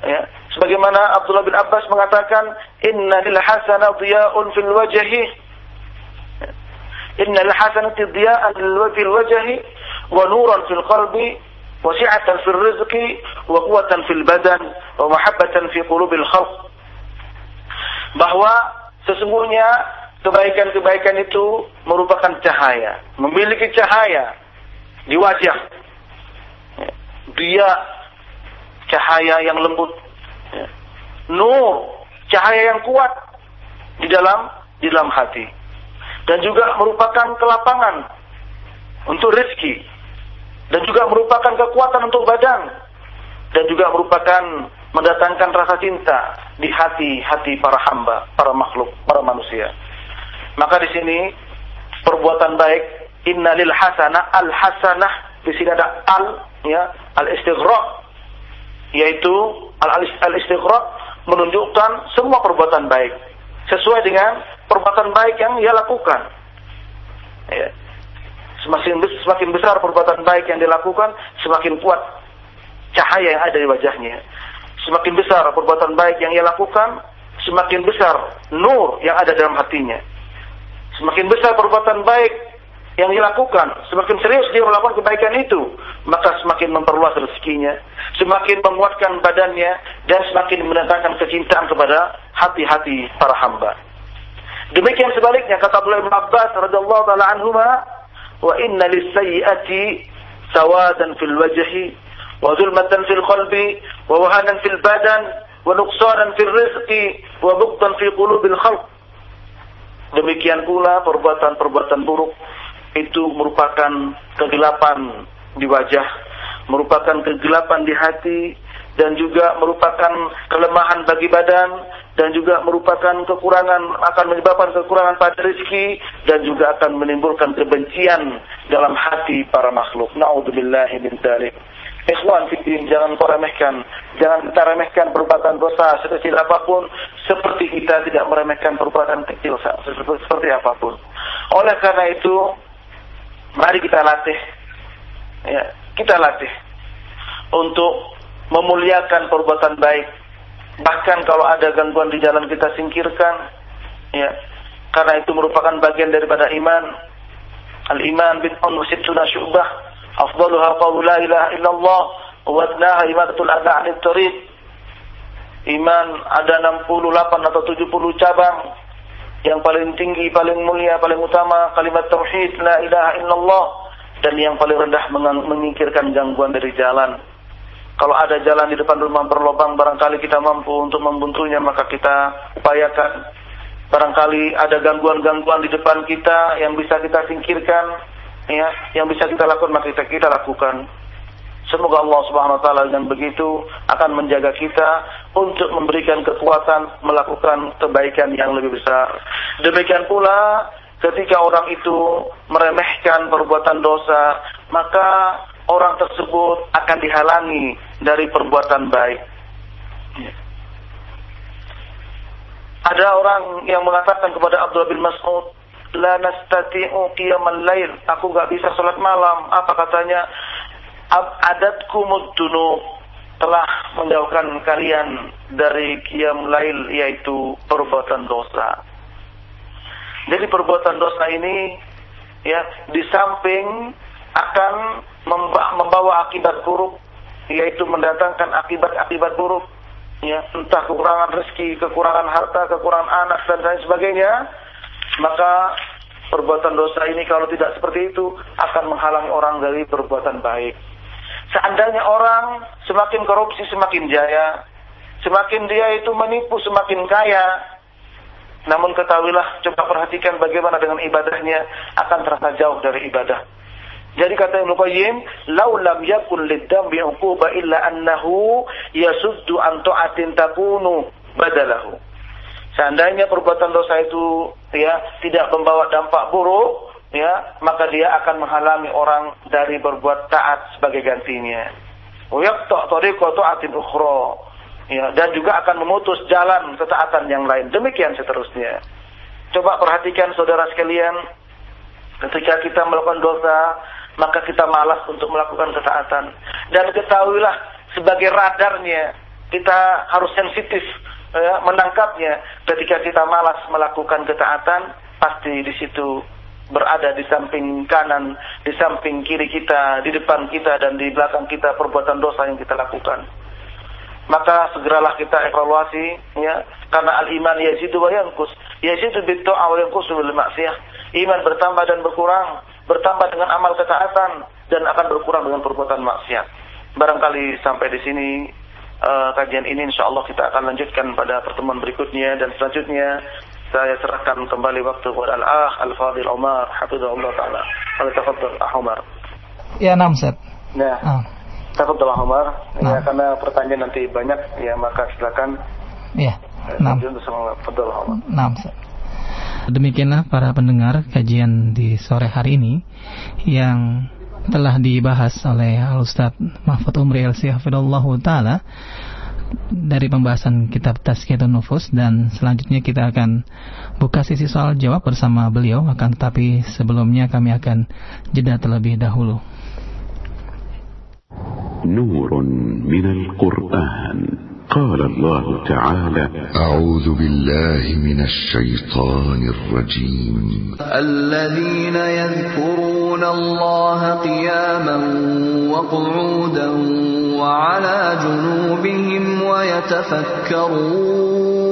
Speaker 1: ya, sebagaimana Abdullah bin Abbas mengatakan inna lil hasana fil wajhi inna lil hasanati dhiya'an fil wajhi wa nuran fil qalbi wa si'atan fil rizqi wa quwwatan fil badan wa mahabbatan bahwa sesungguhnya kebaikan-kebaikan itu merupakan cahaya, memiliki cahaya di wajah. Dia cahaya yang lembut. Nur, cahaya yang kuat di dalam di dalam hati. Dan juga merupakan kelapangan untuk rezeki. Dan juga merupakan kekuatan untuk badan. Dan juga merupakan mendatangkan rasa cinta di hati-hati para hamba, para makhluk, para manusia. Maka di sini perbuatan baik innalil hasanah al hasanah di sini ada al ya al istighraq yaitu al al istighraq menunjukkan semua perbuatan baik sesuai dengan perbuatan baik yang ia lakukan. Ya. Semakin semakin besar perbuatan baik yang dilakukan, semakin kuat cahaya yang ada di wajahnya. Semakin besar perbuatan baik yang ia lakukan, semakin besar nur yang ada dalam hatinya. Semakin besar perbuatan baik yang ia lakukan, semakin serius dia melakukan kebaikan itu, maka semakin memperluas rezekinya, semakin menguatkan badannya, dan semakin mendatangkan kecintaan kepada hati-hati para hamba. Demikian sebaliknya kata Abdullah bin Abbas radhiyallahu taala anhuma, wa inna lis-sayyi'ati sawadan fil wajhi wa zulmatan fil qalbi wa wahanan fil badan wa nuqsanan fil rizqi wa fi qulubil khalq. Demikian pula perbuatan-perbuatan buruk. Itu merupakan kegelapan di wajah merupakan kegelapan di hati dan juga merupakan kelemahan bagi badan dan juga merupakan kekurangan, akan menyebabkan kekurangan pada rezeki, dan juga akan menimbulkan kebencian dalam hati para makhluk. Na'udzubillahi min dzalik. Ikhwan fitin, jangan kau remehkan. Jangan kita remehkan perbuatan dosa sekecil apa pun. Seperti kita tidak meremehkan perbuatan kecil seperti apa pun. Oleh karena itu, mari kita latih. Ya, kita latih. Untuk memuliakan perbuatan baik. Bahkan kalau ada gangguan di jalan kita singkirkan. Ya. Karena itu merupakan bagian daripada iman. Al-iman bin unusituna syubah. Afdaluha qawlu la ilaha illallah. Wadnaha imatul adha anit tariq. Iman ada 68 atau 70 cabang. Yang paling tinggi, paling mulia, paling utama kalimat tauhid la ilaha illallah dan yang paling rendah mengingkirkan gangguan dari jalan kalau ada jalan di depan rumah berlobang Barangkali kita mampu untuk membuntunya Maka kita upayakan Barangkali ada gangguan-gangguan di depan kita Yang bisa kita singkirkan ya yang bisa kita lakukan maka kita, kita lakukan. Semoga Allah Subhanahu wa taala dengan begitu akan menjaga kita untuk memberikan kekuatan melakukan kebaikan yang lebih besar. Demikian pula ketika orang itu meremehkan perbuatan dosa, maka orang tersebut akan dihalangi dari perbuatan baik. Ada orang yang mengatakan kepada Abdullah bin Mas'ud, la nastati'u qiyamal lail. Aku gak bisa salat malam. Apa katanya? Adatkumud dunu telah menjauhkan kalian dari qiyam lail yaitu perbuatan dosa. Jadi perbuatan dosa ini ya di samping akan membawa akibat buruk yaitu mendatangkan akibat-akibat buruk ya entah kekurangan rezeki, kekurangan harta, kekurangan anak dan lain sebagainya maka perbuatan dosa ini kalau tidak seperti itu akan menghalangi orang dari perbuatan baik. Seandainya orang semakin korupsi semakin jaya, semakin dia itu menipu semakin kaya. Namun ketahuilah, coba perhatikan bagaimana dengan ibadahnya akan terasa jauh dari ibadah. Jadi kata Ibnu Qayyim, "Lau lam yakun lid-dambi uquba illa annahu yasuddu an ta'atin takunu badalahu." Seandainya perbuatan dosa itu ya tidak membawa dampak buruk, ya, maka dia akan menghalangi orang dari berbuat taat sebagai gantinya. Wa tariqa ta'atin ukhra. Ya, dan juga akan memutus jalan ketaatan yang lain. Demikian seterusnya. Coba perhatikan saudara sekalian, ketika kita melakukan dosa, maka kita malas untuk melakukan ketaatan. Dan ketahuilah sebagai radarnya kita harus sensitif ya, menangkapnya. Ketika kita malas melakukan ketaatan, pasti di situ berada di samping kanan, di samping kiri kita, di depan kita dan di belakang kita perbuatan dosa yang kita lakukan. Maka segeralah kita evaluasi ya karena al-iman yazidu wa yanqus. Yazidu bit ta'a wa yanqusu bil ma'siyah. Iman bertambah dan berkurang bertambah dengan amal ketaatan dan akan berkurang dengan perbuatan maksiat. Barangkali sampai di sini uh, kajian ini insya Allah kita akan lanjutkan pada pertemuan berikutnya dan selanjutnya saya serahkan kembali waktu kepada Al-Akh Al-Fadil Umar Hafizahullah Ta'ala. Al-Tafadul Ah Umar
Speaker 2: Ya, nam Set
Speaker 1: Ya, ah. Tafadul Ah Umar Ya, karena pertanyaan nanti banyak Ya, maka silakan.
Speaker 2: Ya, nam
Speaker 1: Tafadul Ah Umar
Speaker 2: Nam Set Demikianlah para pendengar kajian di sore hari ini yang telah dibahas oleh Al-Ustaz Mahfud Umri LC Hafidullah Ta'ala dari pembahasan kitab Tazkiyatun Nufus. Dan selanjutnya kita akan buka sisi soal jawab bersama beliau. Akan tetapi sebelumnya kami akan jeda terlebih dahulu.
Speaker 3: Nurun minal Qur'an قال الله تعالى
Speaker 4: أعوذ بالله من الشيطان الرجيم.
Speaker 5: الذين يذكرون الله قياما وقعودا وعلى جنوبهم ويتفكرون.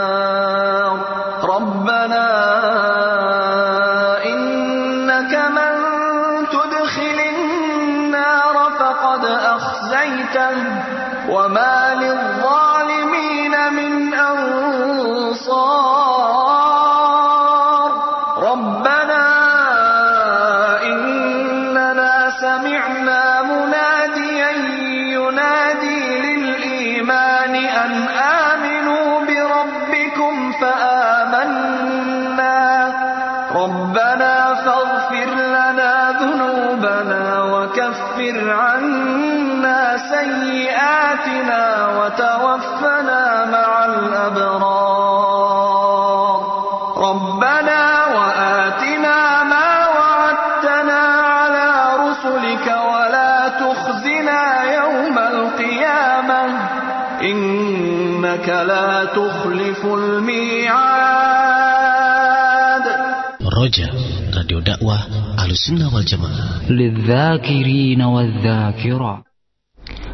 Speaker 6: Ahlussunnah
Speaker 7: wal Jamaah.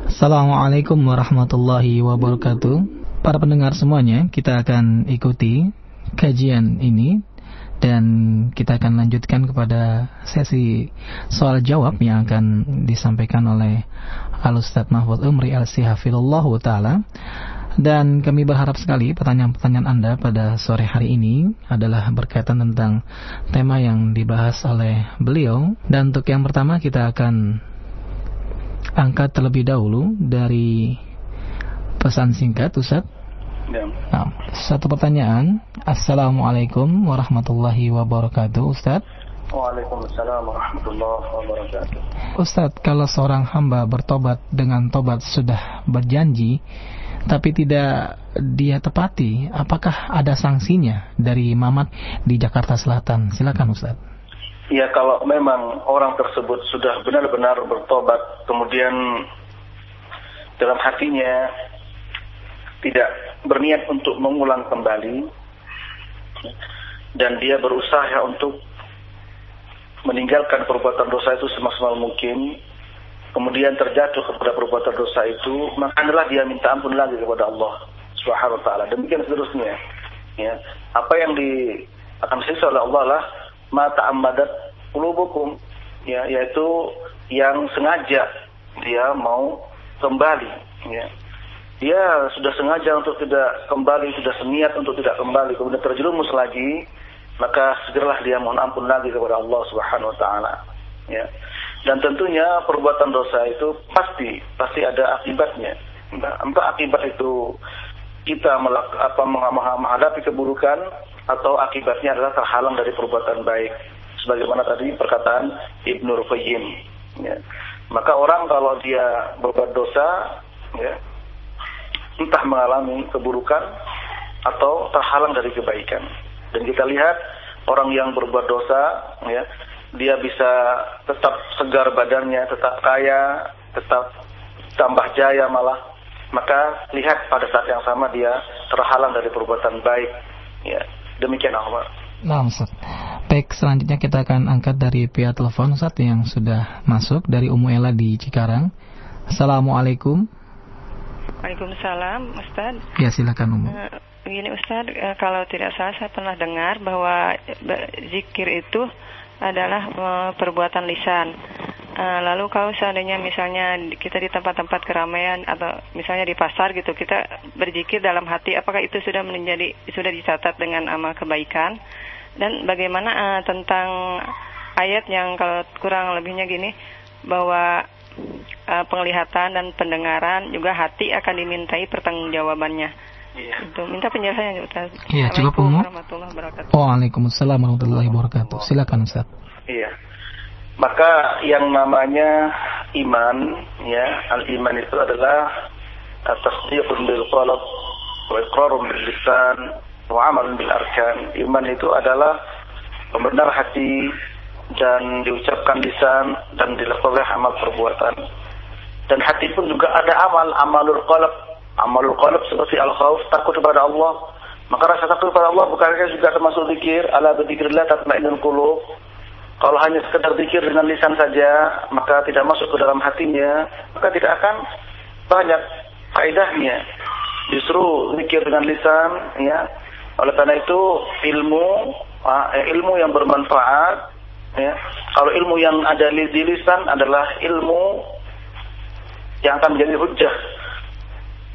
Speaker 2: Assalamualaikum warahmatullahi wabarakatuh. Para pendengar semuanya, kita akan ikuti kajian ini dan kita akan lanjutkan kepada sesi soal jawab yang akan disampaikan oleh Al Ustaz Mahfud Umri Al Sihafilullah taala dan kami berharap sekali pertanyaan-pertanyaan Anda pada sore hari ini adalah berkaitan tentang tema yang dibahas oleh beliau dan untuk yang pertama kita akan angkat terlebih dahulu dari pesan singkat Ustaz. Ya. Nah, satu pertanyaan. Assalamualaikum warahmatullahi wabarakatuh Ustaz.
Speaker 1: Waalaikumsalam warahmatullahi wabarakatuh.
Speaker 2: Ustaz, kalau seorang hamba bertobat dengan tobat sudah berjanji tapi tidak dia tepati, apakah ada sanksinya dari Mamat di Jakarta Selatan? Silakan Ustaz.
Speaker 1: Ya kalau memang orang tersebut sudah benar-benar bertobat, kemudian dalam hatinya tidak berniat untuk mengulang kembali, dan dia berusaha untuk meninggalkan perbuatan dosa itu semaksimal mungkin, kemudian terjatuh kepada perbuatan dosa itu, maka adalah dia minta ampun lagi kepada Allah Subhanahu wa taala. Demikian seterusnya. Ya. Apa yang di akan sisa oleh Allah lah mata ambadat qulubukum ya yaitu yang sengaja dia mau kembali ya dia sudah sengaja untuk tidak kembali sudah seniat untuk tidak kembali kemudian terjerumus lagi maka segeralah dia mohon ampun lagi kepada Allah Subhanahu wa taala ya dan tentunya perbuatan dosa itu pasti pasti ada akibatnya. Entah akibat itu kita melak, apa menghadapi keburukan atau akibatnya adalah terhalang dari perbuatan baik. Sebagaimana tadi perkataan Ibnu Rufayyim ya. maka orang kalau dia berbuat dosa ya entah mengalami keburukan atau terhalang dari kebaikan. Dan kita lihat orang yang berbuat dosa ya dia bisa tetap segar badannya tetap kaya tetap tambah jaya malah maka lihat pada saat yang sama dia terhalang dari perbuatan baik ya Demikian Allah.
Speaker 2: Nah, Ustaz. Baik, selanjutnya kita akan angkat dari pihak telepon Ustaz yang sudah masuk dari Umu Ella di Cikarang. Assalamualaikum.
Speaker 8: Waalaikumsalam, Ustaz.
Speaker 2: Ya, silakan Umu.
Speaker 8: Uh, begini Ustaz, uh, kalau tidak salah saya pernah dengar bahwa zikir itu adalah uh, perbuatan lisan. Uh, lalu kalau seandainya misalnya kita di tempat-tempat keramaian atau misalnya di pasar gitu kita berzikir dalam hati apakah itu sudah menjadi sudah dicatat dengan amal kebaikan dan bagaimana uh, tentang ayat yang kalau kurang lebihnya gini bahwa penglihatan dan pendengaran juga hati akan dimintai pertanggungjawabannya. Iya. Itu minta penjelasannya Ustaz.
Speaker 2: Iya, cukup umum. Waalaikumsalam warahmatullahi wabarakatuh. Silakan Ustaz.
Speaker 1: Iya. Maka yang namanya iman, ya, al-iman itu adalah tasdiqun bil qalb wa iqrarun bil lisan wa amalun bil arkan. Iman itu adalah pembenar hati dan diucapkan lisan dan dilakukan oleh amal perbuatan. Dan hati pun juga ada amal, amalul qalb. Amalul qalb seperti al-khauf, takut kepada Allah. Maka rasa takut kepada Allah bukankah juga termasuk zikir? Ala bidzikrillah tatma'innul qulub kalau hanya sekedar zikir dengan lisan saja, maka tidak masuk ke dalam hatinya, maka tidak akan banyak faedahnya. Justru zikir dengan lisan, ya. Oleh karena itu ilmu, eh, ilmu yang bermanfaat, ya. Kalau ilmu yang ada di lisan adalah ilmu yang akan menjadi hujah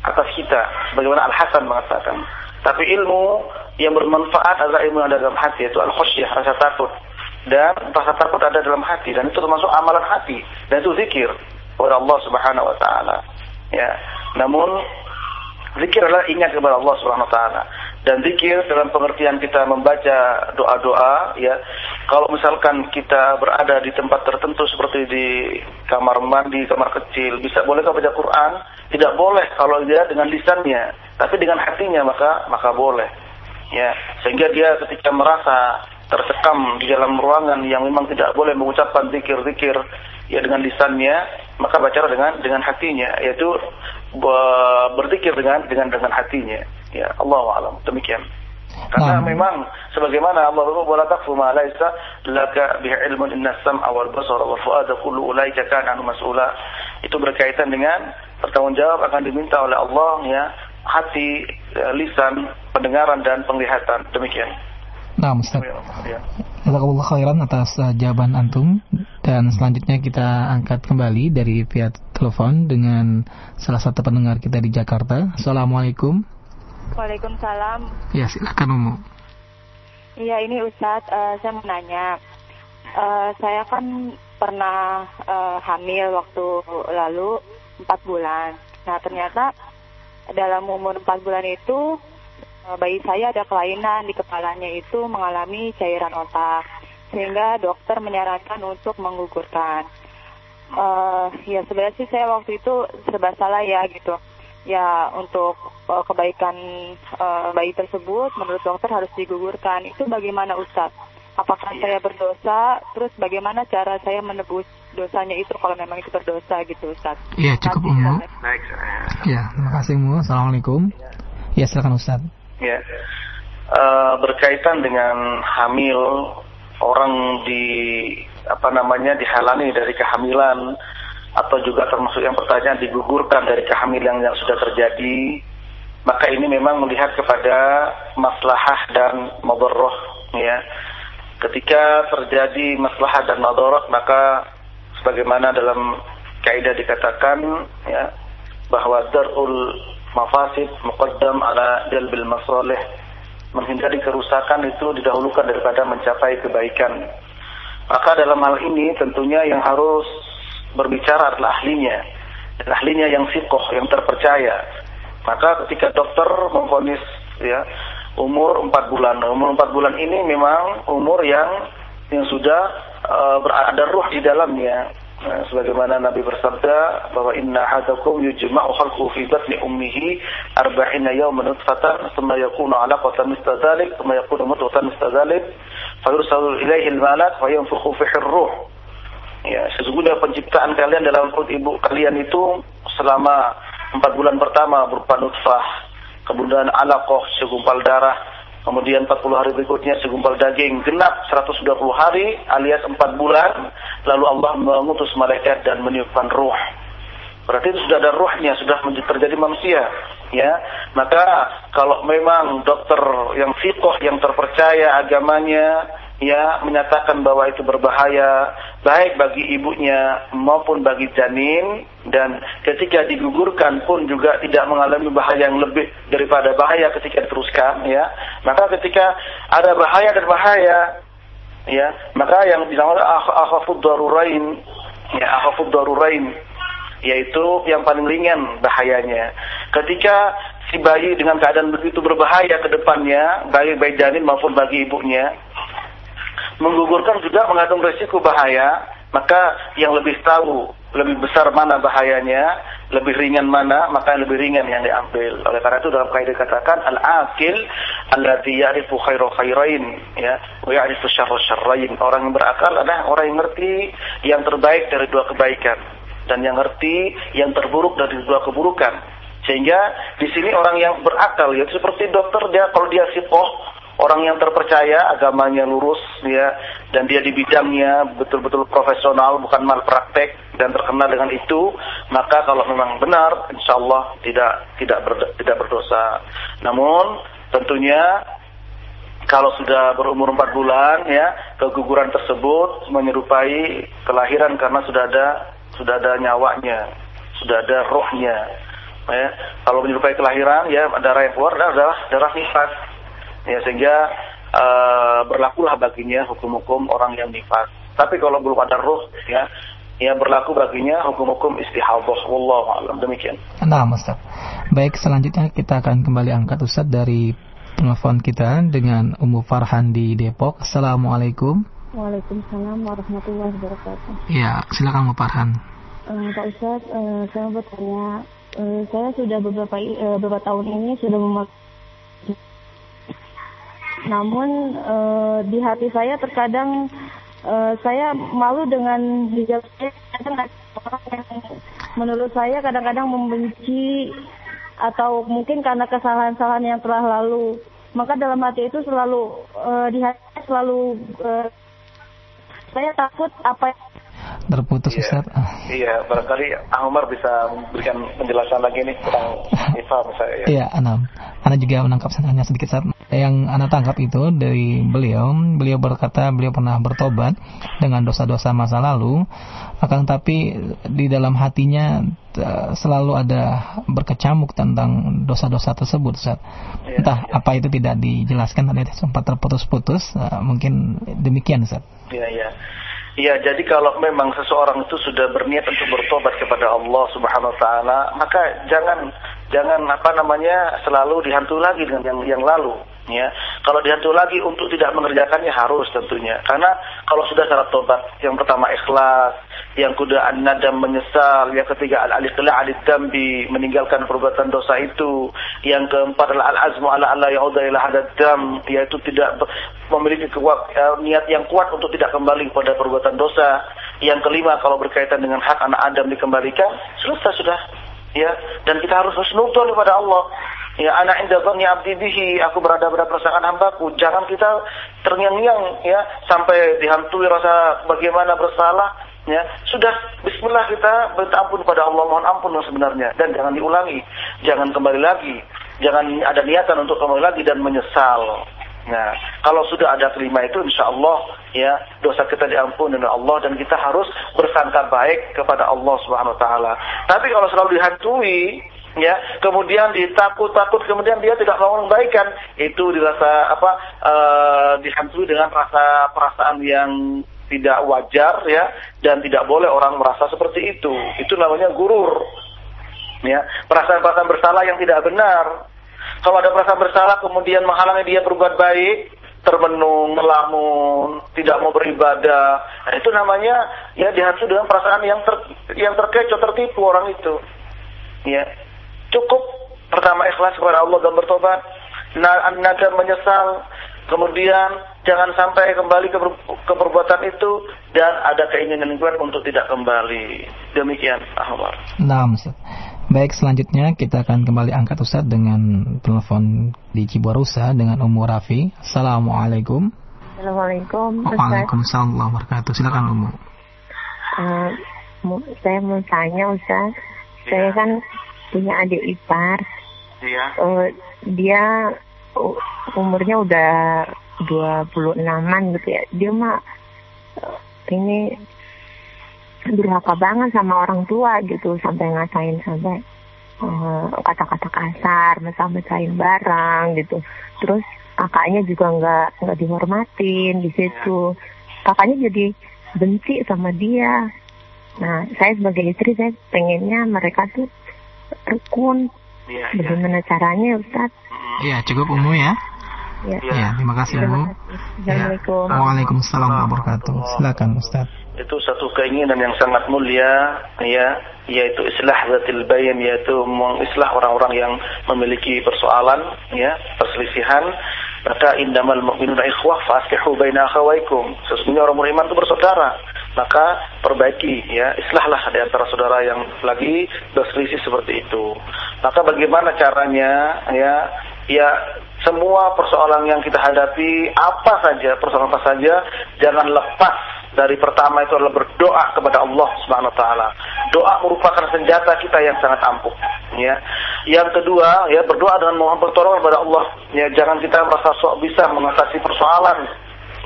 Speaker 1: atas kita, sebagaimana Al Hasan mengatakan. Tapi ilmu yang bermanfaat adalah ilmu yang ada dalam hati, yaitu al-khusyah, rasa takut dan rasa takut ada dalam hati dan itu termasuk amalan hati dan itu zikir kepada Allah Subhanahu wa taala. Ya. Namun zikir adalah ingat kepada Allah Subhanahu wa taala. Dan zikir dalam pengertian kita membaca doa-doa ya. Kalau misalkan kita berada di tempat tertentu seperti di kamar mandi, kamar kecil, bisa boleh baca Quran? Tidak boleh kalau dia dengan lisannya, tapi dengan hatinya maka maka boleh. Ya, sehingga dia ketika merasa tersekam di dalam ruangan yang memang tidak boleh mengucapkan zikir-zikir ya dengan lisannya maka baca dengan dengan hatinya yaitu berzikir dengan dengan dengan hatinya. Ya Allah alam. Demikian. Karena nah. memang sebagaimana Allah berfirman wala taqfu ma laisa laka bihi ilmun inna sam'a wal basara wal fuada kullu ulaika kana anhu mas'ula. Itu berkaitan dengan pertanggungjawab akan diminta oleh Allah ya hati lisan pendengaran dan penglihatan. Demikian.
Speaker 2: Nah, Ustaz. Jazakallah khairan atas uh, jawaban antum dan selanjutnya kita angkat kembali dari pihak telepon dengan salah satu pendengar kita di Jakarta. Assalamualaikum.
Speaker 9: Waalaikumsalam.
Speaker 2: Ya, silakan Umu.
Speaker 9: Iya, ini Ustadz, uh, saya mau nanya. Uh, saya kan pernah uh, hamil waktu lalu empat bulan. Nah, ternyata dalam umur empat bulan itu bayi saya ada kelainan di kepalanya itu mengalami cairan otak sehingga dokter menyarankan untuk menggugurkan. Uh, ya sebenarnya sih saya waktu itu serba salah ya gitu. ya untuk uh, kebaikan uh, bayi tersebut menurut dokter harus digugurkan. Itu bagaimana Ustadz? Apakah saya berdosa? Terus bagaimana cara saya menebus dosanya itu kalau memang itu berdosa gitu Ustadz?
Speaker 2: Iya cukup Umu.
Speaker 1: Baik.
Speaker 2: Ya terima kasih Umu. Assalamualaikum. Ya silakan Ustadz.
Speaker 1: Ya. Uh, berkaitan dengan hamil orang di apa namanya dihalangi dari kehamilan atau juga termasuk yang pertanyaan digugurkan dari kehamilan yang sudah terjadi maka ini memang melihat kepada maslahah dan madarrah ya ketika terjadi maslahah dan madarrah maka sebagaimana dalam kaidah dikatakan ya bahwa darul mafasid muqaddam ala jalbil masalih menghindari kerusakan itu didahulukan daripada mencapai kebaikan maka dalam hal ini tentunya yang harus berbicara adalah ahlinya. Dan ahlinya yang sikoh, yang terpercaya. Maka ketika dokter memvonis ya umur 4 bulan. Umur 4 bulan ini memang umur yang yang sudah uh, berada ruh di dalamnya. Nah, sebagaimana Nabi bersabda bahwa inna hadakum yujma'u khalquhu fi batni ummihi arba'ina yawman nutfatan thumma yakunu 'alaqatan mithla dhalik thumma yakunu mudghatan mithla dhalik fayursalu ilaihi al-malak wa yanfukhu fihi ar-ruh Ya, sesungguhnya penciptaan kalian dalam perut ibu kalian itu selama empat bulan pertama berupa nutfah, kemudian alaqoh segumpal darah, kemudian 40 hari berikutnya segumpal daging, genap 120 hari alias empat bulan, lalu Allah mengutus malaikat dan meniupkan ruh. Berarti itu sudah ada ruhnya, sudah terjadi manusia. Ya, maka kalau memang dokter yang fikoh, yang terpercaya agamanya, ya menyatakan bahwa itu berbahaya baik bagi ibunya maupun bagi janin. Dan ketika digugurkan pun juga tidak mengalami bahaya yang lebih daripada bahaya ketika diteruskan ya. Maka ketika ada bahaya dan bahaya ya maka yang dinamakan akhafud darurain ya akhafud darurain yaitu yang paling ringan bahayanya. Ketika si bayi dengan keadaan begitu berbahaya ke depannya baik baik janin maupun bagi ibunya menggugurkan juga mengandung risiko bahaya, maka yang lebih tahu lebih besar mana bahayanya, lebih ringan mana, maka yang lebih ringan yang diambil. Oleh karena itu dalam kaidah dikatakan al-akil alladzi ya'rifu khairu khairain ya, wa ya'rifu syarra syarrain. Orang yang berakal adalah orang yang ngerti yang terbaik dari dua kebaikan dan yang ngerti yang terburuk dari dua keburukan. Sehingga di sini orang yang berakal ya seperti dokter dia kalau dia sipoh orang yang terpercaya, agamanya lurus, ya, dan dia di bidangnya betul-betul profesional, bukan malpraktek dan terkenal dengan itu, maka kalau memang benar, insya Allah tidak tidak ber, tidak berdosa. Namun tentunya kalau sudah berumur empat bulan, ya, keguguran tersebut menyerupai kelahiran karena sudah ada sudah ada nyawanya, sudah ada rohnya. Ya, kalau menyerupai kelahiran, ya darah yang keluar adalah darah nifas ya sehingga uh, berlakulah baginya hukum-hukum orang yang nifas. Tapi kalau belum ada ruh ya ya berlaku baginya hukum-hukum istihadah. Wallahu a'lam. Demikian.
Speaker 2: Nah, Ustaz. Baik, selanjutnya kita akan kembali angkat Ustaz dari telepon kita dengan Ummu Farhan di Depok. Assalamualaikum.
Speaker 10: Waalaikumsalam warahmatullahi wabarakatuh.
Speaker 2: Ya, silakan Ummu Farhan.
Speaker 10: Uh, Pak Ustaz, uh, saya bertanya, uh, saya sudah beberapa uh, beberapa tahun ini sudah memakai namun e, di hati saya terkadang e, saya malu dengan hijab saya. Orang yang menurut saya kadang-kadang membenci atau mungkin karena kesalahan-kesalahan yang telah lalu. Maka dalam hati itu selalu e, di hati selalu e, saya takut apa
Speaker 2: terputus
Speaker 1: iya.
Speaker 2: Ustaz.
Speaker 1: Iya, barangkali Ahmar bisa memberikan penjelasan lagi nih tentang Ifa saya. Ya.
Speaker 2: Iya, Anam. Anda juga menangkap hanya sedikit saat yang Anda tangkap itu dari beliau, beliau berkata beliau pernah bertobat dengan dosa-dosa masa lalu, akan tapi di dalam hatinya eh, selalu ada berkecamuk tentang dosa-dosa tersebut, Ustaz. Ya, Entah ya. apa itu tidak dijelaskan tadi sempat terputus-putus, eh, mungkin demikian, Ustaz.
Speaker 1: Iya, iya. Iya, jadi kalau memang seseorang itu sudah berniat untuk bertobat kepada Allah Subhanahu wa taala, maka jangan jangan apa namanya selalu dihantu lagi dengan yang yang lalu. Ya, kalau dihantui lagi untuk tidak mengerjakannya harus tentunya. Karena kalau sudah syarat tobat, yang pertama ikhlas, yang kedua an-nadam menyesal, yang ketiga al-aliqla' alid-dambi, meninggalkan perbuatan dosa itu, yang keempat adalah al-azmu ala Allah ya'udha ila hadad-dam, yaitu tidak memiliki kuat, ya, niat yang kuat untuk tidak kembali kepada perbuatan dosa. Yang kelima kalau berkaitan dengan hak anak Adam dikembalikan, selesai sudah. Ya, dan kita harus husnudzon kepada Allah Ya anak indah dhanni abdi bihi, aku berada pada perasaan hambaku. Jangan kita terngiang-ngiang ya sampai dihantui rasa bagaimana bersalah ya. Sudah bismillah kita minta ampun pada Allah, mohon ampun sebenarnya dan jangan diulangi. Jangan kembali lagi. Jangan ada niatan untuk kembali lagi dan menyesal. Nah, kalau sudah ada kelima itu insya Allah ya dosa kita diampuni oleh Allah dan kita harus bersangka baik kepada Allah Subhanahu wa taala. Tapi kalau selalu dihantui ya kemudian ditakut-takut kemudian dia tidak mau kebaikan itu dirasa apa uh, dihantui dengan rasa perasaan yang tidak wajar ya dan tidak boleh orang merasa seperti itu itu namanya gurur ya perasaan-perasaan bersalah yang tidak benar kalau ada perasaan bersalah kemudian menghalangi dia berbuat baik termenung, melamun, tidak mau beribadah. Nah, itu namanya ya dihantui dengan perasaan yang ter, yang terkecoh, tertipu orang itu. Ya, Cukup pertama ikhlas kepada Allah dan bertobat. Nada menyesal. Kemudian jangan sampai kembali ke, ke perbuatan itu dan ada keinginan kuat untuk tidak kembali. Demikian, Ahmad.
Speaker 2: Nah, Ustaz. Baik, selanjutnya kita akan kembali angkat Ustaz dengan telepon di Cibarusa dengan Ummu Rafi. Assalamualaikum.
Speaker 11: Assalamualaikum.
Speaker 2: Waalaikumsalam warahmatullahi wabarakatuh. Silakan Ummu.
Speaker 11: Uh, saya mau tanya Ustaz. Ya. Saya kan punya adik ipar.
Speaker 1: Iya.
Speaker 11: Uh, dia uh, umurnya udah 26-an gitu ya. Dia mah uh, ini durhaka banget sama orang tua gitu sampai ngatain sampai kata-kata uh, kasar, mesah-mesahin barang gitu. Terus kakaknya juga nggak nggak dihormatin di situ. Kakaknya jadi benci sama dia. Nah, saya sebagai istri saya pengennya mereka tuh rukun. Ya, Bagaimana ya. caranya Ustaz?
Speaker 2: Iya, cukup umum ya.
Speaker 11: Ya.
Speaker 2: ya, terima kasih Ibu.
Speaker 11: Assalamualaikum.
Speaker 2: Ya. Waalaikumsalam warahmatullahi wabarakatuh. Silakan Ustaz.
Speaker 1: Itu satu keinginan yang sangat mulia ya, yaitu islah zatil bayin yaitu mengislah orang-orang yang memiliki persoalan ya, perselisihan maka indamal mu'minuna ikhwah faslihu baina akhawaikum. Sesungguhnya orang beriman itu bersaudara. Maka perbaiki ya, islahlah di antara saudara yang lagi berselisih seperti itu. Maka bagaimana caranya ya? Ya semua persoalan yang kita hadapi apa saja, persoalan apa saja, jangan lepas dari pertama itu adalah berdoa kepada Allah Subhanahu wa taala. Doa merupakan senjata kita yang sangat ampuh, ya. Yang kedua, ya berdoa dengan mohon pertolongan kepada Allah. Ya, jangan kita merasa sok bisa mengatasi persoalan,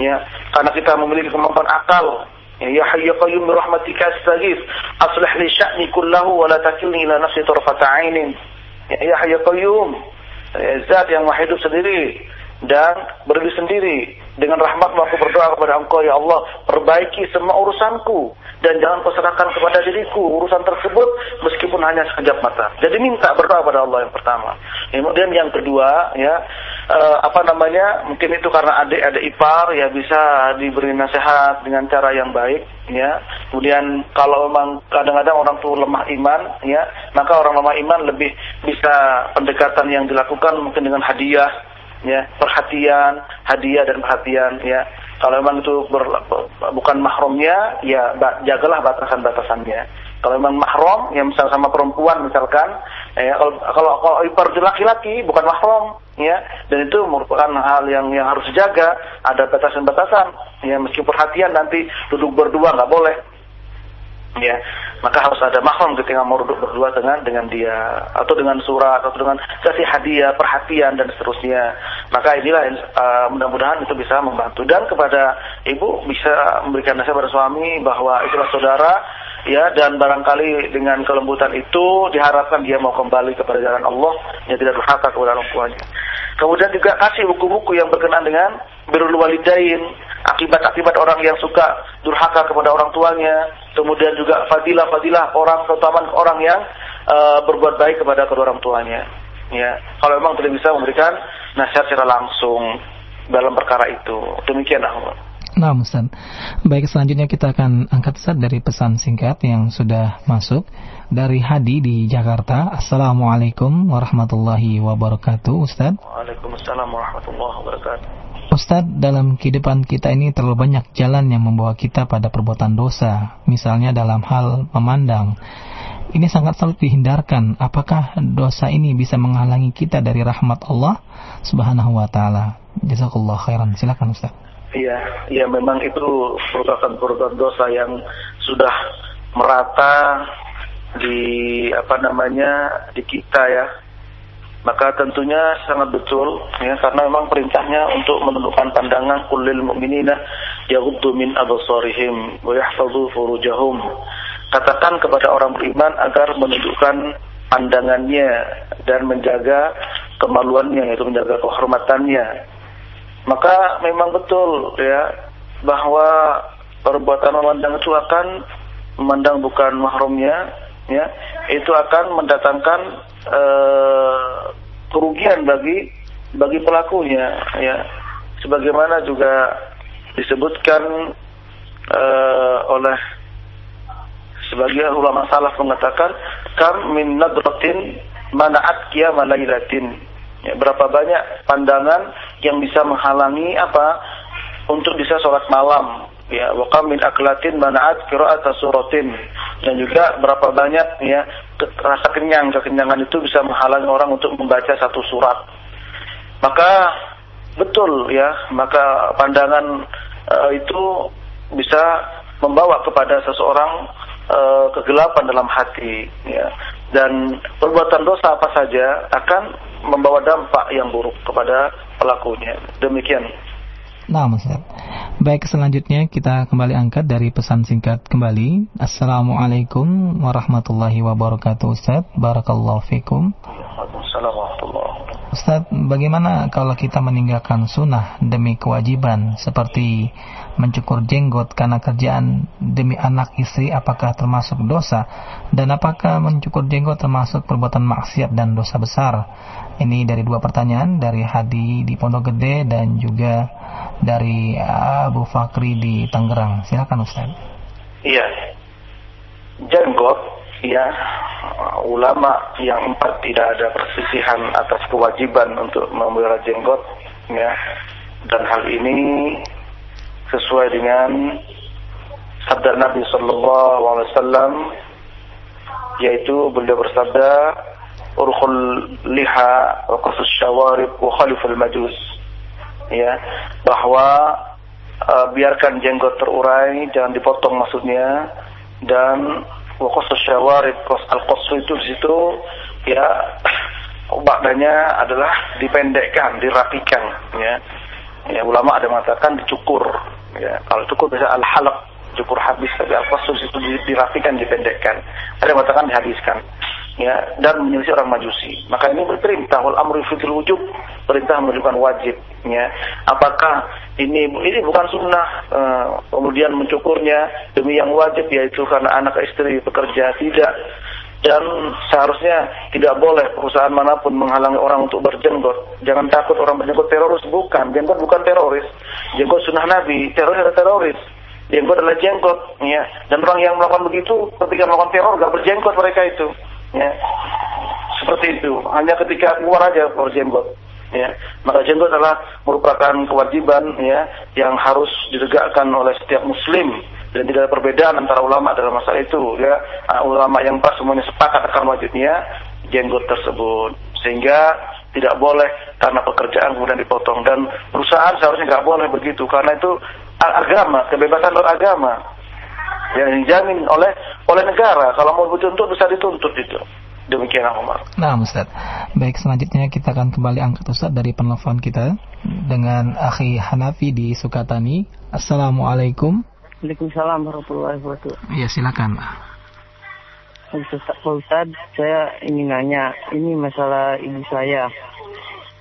Speaker 1: ya. Karena kita memiliki kemampuan akal. Ya, ya hayyu qayyum rahmatika astaghith. Aslih li sya'ni kullahu wa la takilni ila nafsi tarfata 'ainin. Ya, ya hayyu qayyum. Ya, zat yang maha hidup sendiri dan berdiri sendiri dengan rahmat aku berdoa kepada engkau ya Allah perbaiki semua urusanku dan jangan kau serahkan kepada diriku urusan tersebut meskipun hanya sekejap mata jadi minta berdoa kepada Allah yang pertama kemudian yang kedua ya uh, apa namanya mungkin itu karena adik adik ipar ya bisa diberi nasihat dengan cara yang baik ya. Kemudian kalau memang kadang-kadang orang tuh lemah iman ya maka orang lemah iman lebih bisa pendekatan yang dilakukan mungkin dengan hadiah ya perhatian hadiah dan perhatian ya. Kalau memang itu ber, bukan mahramnya ya jagalah batasan-batasannya. Kalau memang mahram ya misal sama perempuan misalkan ya kalau kalau kalau ipar laki-laki bukan mahram ya dan itu merupakan hal yang yang harus dijaga. Ada batasan-batasan ya meskipun perhatian nanti duduk berdua nggak boleh ya. Maka harus ada mahram ketika mau duduk berdua dengan dengan dia atau dengan surat atau dengan kasih hadiah perhatian dan seterusnya. Maka inilah uh, mudah-mudahan itu bisa membantu. Dan kepada ibu bisa memberikan nasihat pada suami bahwa itulah saudara ya dan barangkali dengan kelembutan itu diharapkan dia mau kembali kepada jalan Allah yang tidak durhaka kepada orang tuanya. Kemudian juga kasih buku-buku yang berkenaan dengan birrul walidain akibat-akibat orang yang suka durhaka kepada orang tuanya, kemudian juga fadilah-fadilah orang terutama orang yang uh, berbuat baik kepada kedua orang tuanya. ya kalau memang tidak bisa memberikan nasihat secara langsung dalam perkara itu. Demikian Ahmad
Speaker 2: Nah, Ustaz. Baik, selanjutnya kita akan angkat Ustaz dari pesan singkat yang sudah masuk dari Hadi di Jakarta. Assalamualaikum warahmatullahi wabarakatuh, Ustaz.
Speaker 1: Waalaikumsalam warahmatullahi wabarakatuh.
Speaker 2: Ustaz, dalam kehidupan kita ini terlalu banyak jalan yang membawa kita pada perbuatan dosa, misalnya dalam hal memandang. Ini sangat sulit dihindarkan. Apakah dosa ini bisa menghalangi kita dari rahmat Allah Subhanahu wa taala? Jazakallah khairan. Silakan Ustaz.
Speaker 1: Iya, iya memang itu merupakan perbuatan dosa yang sudah merata di apa namanya di kita ya. Maka tentunya sangat betul ya karena memang perintahnya untuk menundukkan pandangan kulil mukminina yaghuddu min absarihim wa yahfazu furujahum. Katakan kepada orang beriman agar menundukkan pandangannya dan menjaga kemaluannya yaitu menjaga kehormatannya maka memang betul ya bahwa perbuatan memandang itu akan memandang bukan mahramnya ya itu akan mendatangkan uh, kerugian bagi bagi pelakunya ya. Sebagaimana juga disebutkan uh, oleh sebagian ulama salaf mengatakan kam min nadratin mana'at qiyama lailatin Ya, berapa banyak pandangan yang bisa menghalangi apa untuk bisa sholat malam. Ya wakam min aklatin mana'at qira'at suratin. Dan juga berapa banyak ya rasa kenyang. Kekenyangan itu bisa menghalangi orang untuk membaca satu surat. Maka betul ya maka pandangan uh, itu bisa membawa kepada seseorang uh, kegelapan dalam hati ya dan perbuatan dosa apa saja akan membawa dampak yang buruk kepada pelakunya. Demikian.
Speaker 2: Nah, Ustaz. Baik, selanjutnya kita kembali angkat dari pesan singkat kembali. Assalamualaikum warahmatullahi wabarakatuh, Ustaz. Barakallahu fikum. Ustaz, bagaimana kalau kita meninggalkan sunnah demi kewajiban seperti mencukur jenggot karena kerjaan demi anak istri apakah termasuk dosa dan apakah mencukur jenggot termasuk perbuatan maksiat dan dosa besar? Ini dari dua pertanyaan dari Hadi di Pondok Gede dan juga dari Abu Fakri di Tangerang. Silakan Ustaz.
Speaker 1: Iya. Jenggot ya ulama yang empat tidak ada persisihan atas kewajiban untuk memelihara jenggot ya dan hal ini sesuai dengan sabda Nabi Sallallahu Alaihi Wasallam yaitu beliau bersabda urkhul liha wa qasus syawarib wa khaliful majus. Ya bahwa uh, biarkan jenggot terurai jangan dipotong maksudnya dan wa qasus syawarib al qasu itu di situ ya maknanya adalah dipendekkan dirapikan ya. Ya ulama ada mengatakan dicukur ya kalau cukur bisa al halaq cukur habis tapi al qasu itu dirapikan dipendekkan? Ada yang mengatakan dihabiskan. Ya dan menyelisih orang majusi. Maka ini berperintah wal amru fitil wujub. Perintah menunjukkan wajib ya apakah ini ini bukan sunnah uh, kemudian mencukurnya demi yang wajib yaitu karena anak istri bekerja tidak dan seharusnya tidak boleh perusahaan mana pun menghalangi orang untuk berjenggot. Jangan takut orang berjenggot teroris, bukan. Jenggot bukan teroris. Jenggot sunnah Nabi, teroris adalah teroris. Jenggot adalah jenggot, ya. Dan orang yang melakukan begitu ketika melakukan teror gak berjenggot mereka itu ya seperti itu hanya ketika keluar aja keluar jenggot ya maka jenggot adalah merupakan kewajiban ya yang harus ditegakkan oleh setiap muslim dan tidak ada perbedaan antara ulama dalam masalah itu ya ah, ulama yang pas semuanya sepakat akan wajibnya jenggot tersebut sehingga tidak boleh karena pekerjaan kemudian dipotong dan perusahaan seharusnya nggak boleh begitu karena itu agama kebebasan beragama yang dijamin oleh oleh negara. Kalau mau dituntut bisa dituntut itu. Demikian Umar.
Speaker 2: Nah, Ustaz. Baik, selanjutnya kita akan kembali angkat Ustaz dari penelpon kita dengan Akhi Hanafi di Sukatani. Assalamualaikum.
Speaker 12: Waalaikumsalam warahmatullahi wabarakatuh.
Speaker 2: Iya, silakan.
Speaker 12: Ustaz, Pak Ustaz, saya ingin nanya, ini masalah ibu saya.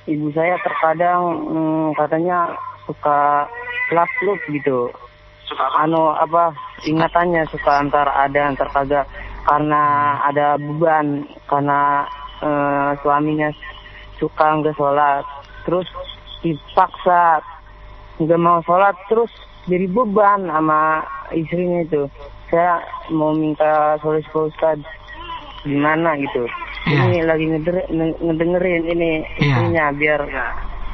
Speaker 12: Ibu saya terkadang hmm, katanya suka lap gitu anu apa ingatannya suka antar ada antar kagak karena ada beban karena uh, suaminya suka nggak sholat terus dipaksa nggak mau sholat terus jadi beban sama istrinya itu saya mau minta solusi ke Ustad gimana gitu
Speaker 2: Iya.
Speaker 12: ini lagi ngeder- ngedengerin ini
Speaker 2: Iya.
Speaker 12: istrinya biar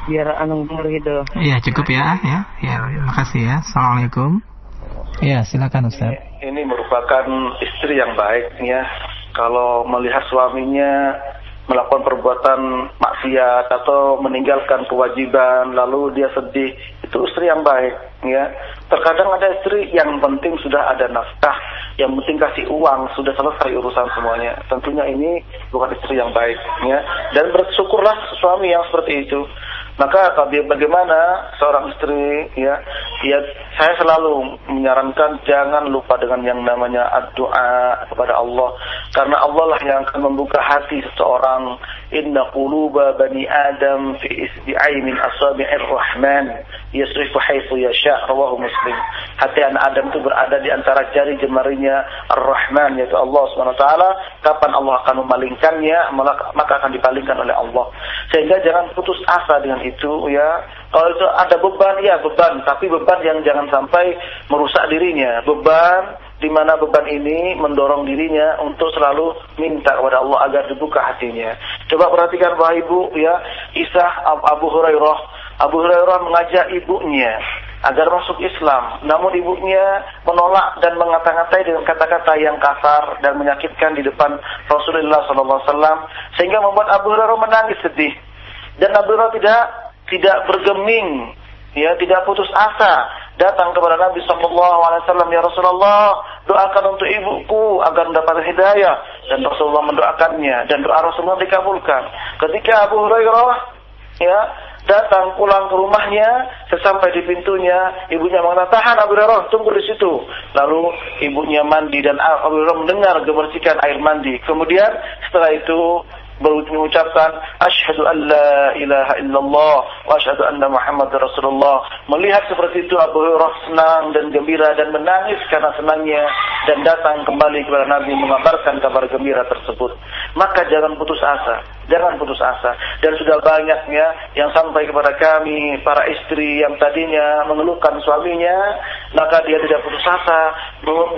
Speaker 12: biar anu gitu
Speaker 2: Iya, cukup ya, ya. Ya, terima kasih ya. Assalamualaikum. Ya, silakan Ustaz.
Speaker 1: ini merupakan istri yang baik ya. Kalau melihat suaminya melakukan perbuatan maksiat atau meninggalkan kewajiban lalu dia sedih, itu istri yang baik ya. Terkadang ada istri yang penting sudah ada nafkah, yang penting kasih uang, sudah selesai urusan semuanya. Tentunya ini bukan istri yang baik ya. Dan bersyukurlah suami yang seperti itu. Maka bagaimana seorang istri ya, ya saya selalu menyarankan jangan lupa dengan yang namanya doa kepada Allah karena Allah lah yang akan membuka hati seseorang. Inna quluba bani Adam fi isbi'ai min asabi'ir rahman yasrifu haitsu yasha rawahu Muslim. Hati anak Adam itu berada di antara jari jemarinya Ar-Rahman yaitu Allah taala. Kapan Allah akan memalingkannya maka akan dipalingkan oleh Allah. Sehingga jangan putus asa dengan itu ya. Kalau itu ada beban ya beban, tapi beban yang jangan sampai merusak dirinya. Beban di mana beban ini mendorong dirinya untuk selalu minta kepada Allah agar dibuka hatinya. Coba perhatikan Bapak Ibu ya, Isah Ab- Abu Hurairah. Abu Hurairah mengajak ibunya agar masuk Islam. Namun ibunya menolak dan mengata-ngatai dengan kata-kata yang kasar dan menyakitkan di depan Rasulullah SAW sehingga membuat Abu Hurairah menangis sedih. Dan Abu Hurairah tidak tidak bergeming, ya tidak putus asa datang kepada Nabi Shallallahu Alaihi ya Rasulullah doakan untuk ibuku agar mendapat hidayah. Dan Rasulullah mendoakannya dan doa Rasulullah dikabulkan. Ketika Abu Hurairah ya datang pulang ke rumahnya sesampai di pintunya ibunya mengatakan tahan Abu Hurairah tunggu di situ. Lalu ibunya mandi dan Abu Hurairah mendengar gemercikan air mandi. Kemudian setelah itu mengucapkan asyhadu an la ilaha illallah wa asyhadu anna Muhammad Rasulullah. Melihat seperti itu Abu Hurairah senang dan gembira dan menangis karena senangnya dan datang kembali kepada Nabi mengabarkan kabar gembira tersebut. Maka jangan putus asa, jangan putus asa. Dan sudah banyaknya yang sampai kepada kami para istri yang tadinya mengeluhkan suaminya, maka dia tidak putus asa,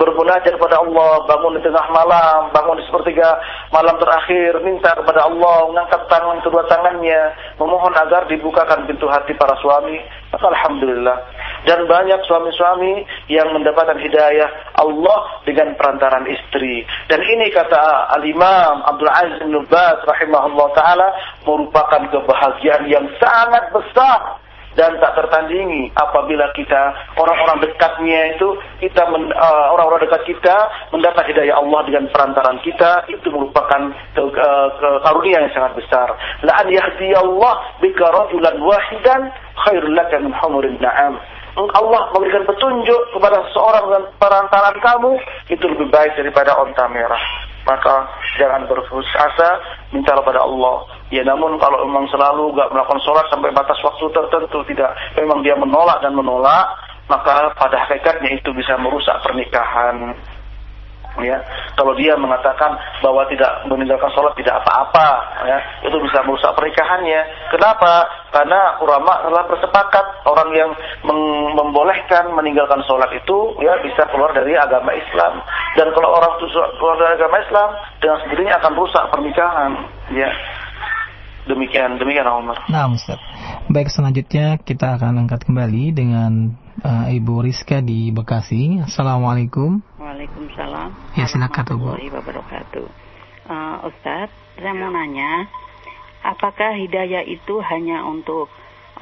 Speaker 1: bermunajat kepada Allah, bangun di tengah malam, bangun di sepertiga malam terakhir, minta kepada Allah, mengangkat tangan kedua tangannya, memohon agar dibukakan pintu hati para suami. Maka Alhamdulillah. Dan banyak suami-suami yang mendapatkan hidayah Allah dengan perantaran istri. Dan ini kata Al-Imam Abdul Aziz bin Baz rahimahullah ta'ala merupakan kebahagiaan yang sangat besar dan tak tertandingi apabila kita orang-orang dekatnya itu kita uh, orang-orang dekat kita mendapat hidayah Allah dengan perantaran kita itu merupakan uh, karunia yang sangat besar. La an yahdiyallah bika rajulan wahidan khairul laka min na'am. Allah memberikan petunjuk kepada seseorang dengan perantaran kamu itu lebih baik daripada onta merah. Maka jangan berputus asa, mintalah pada Allah. Ya namun kalau memang selalu gak melakukan sholat sampai batas waktu tertentu tidak, memang dia menolak dan menolak, maka pada hakikatnya itu bisa merusak pernikahan. Ya, kalau dia mengatakan bahwa tidak meninggalkan sholat tidak apa-apa, ya, itu bisa merusak pernikahannya. Kenapa? Karena ulama telah bersepakat orang yang membolehkan meninggalkan sholat itu ya bisa keluar dari agama Islam. Dan kalau orang itu keluar dari agama Islam dengan sendirinya akan rusak pernikahan. Ya, demikian demikian Umar.
Speaker 2: Nah, Ustaz. Baik, selanjutnya kita akan angkat kembali dengan uh, Ibu Rizka di Bekasi. Assalamualaikum.
Speaker 13: Waalaikumsalam.
Speaker 2: Ya, silakan, Bu.
Speaker 13: wabarakatuh. Uh, Ustadz, saya mau nanya, apakah hidayah itu hanya untuk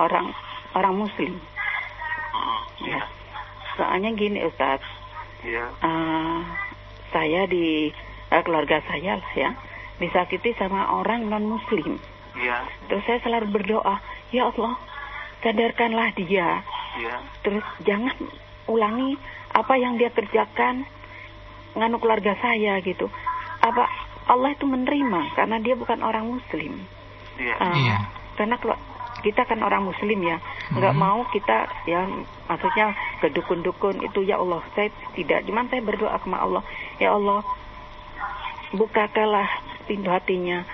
Speaker 13: orang orang Muslim? Ya. Soalnya gini Ustadz,
Speaker 1: Ya.
Speaker 13: uh, saya di uh, keluarga saya lah ya disakiti sama orang non Muslim.
Speaker 1: Ya.
Speaker 13: Terus saya selalu berdoa, ya Allah, sadarkanlah dia.
Speaker 1: Ya.
Speaker 13: Terus jangan ulangi apa yang dia kerjakan nganu keluarga saya gitu. Apa Allah itu menerima karena dia bukan orang muslim.
Speaker 1: Iya.
Speaker 13: Ah, Karena kelu- kita kan orang muslim ya, nggak mau kita ya maksudnya ke dukun-dukun itu ya Allah saya tidak, cuman saya berdoa sama Allah, ya Allah bukakanlah pintu hatinya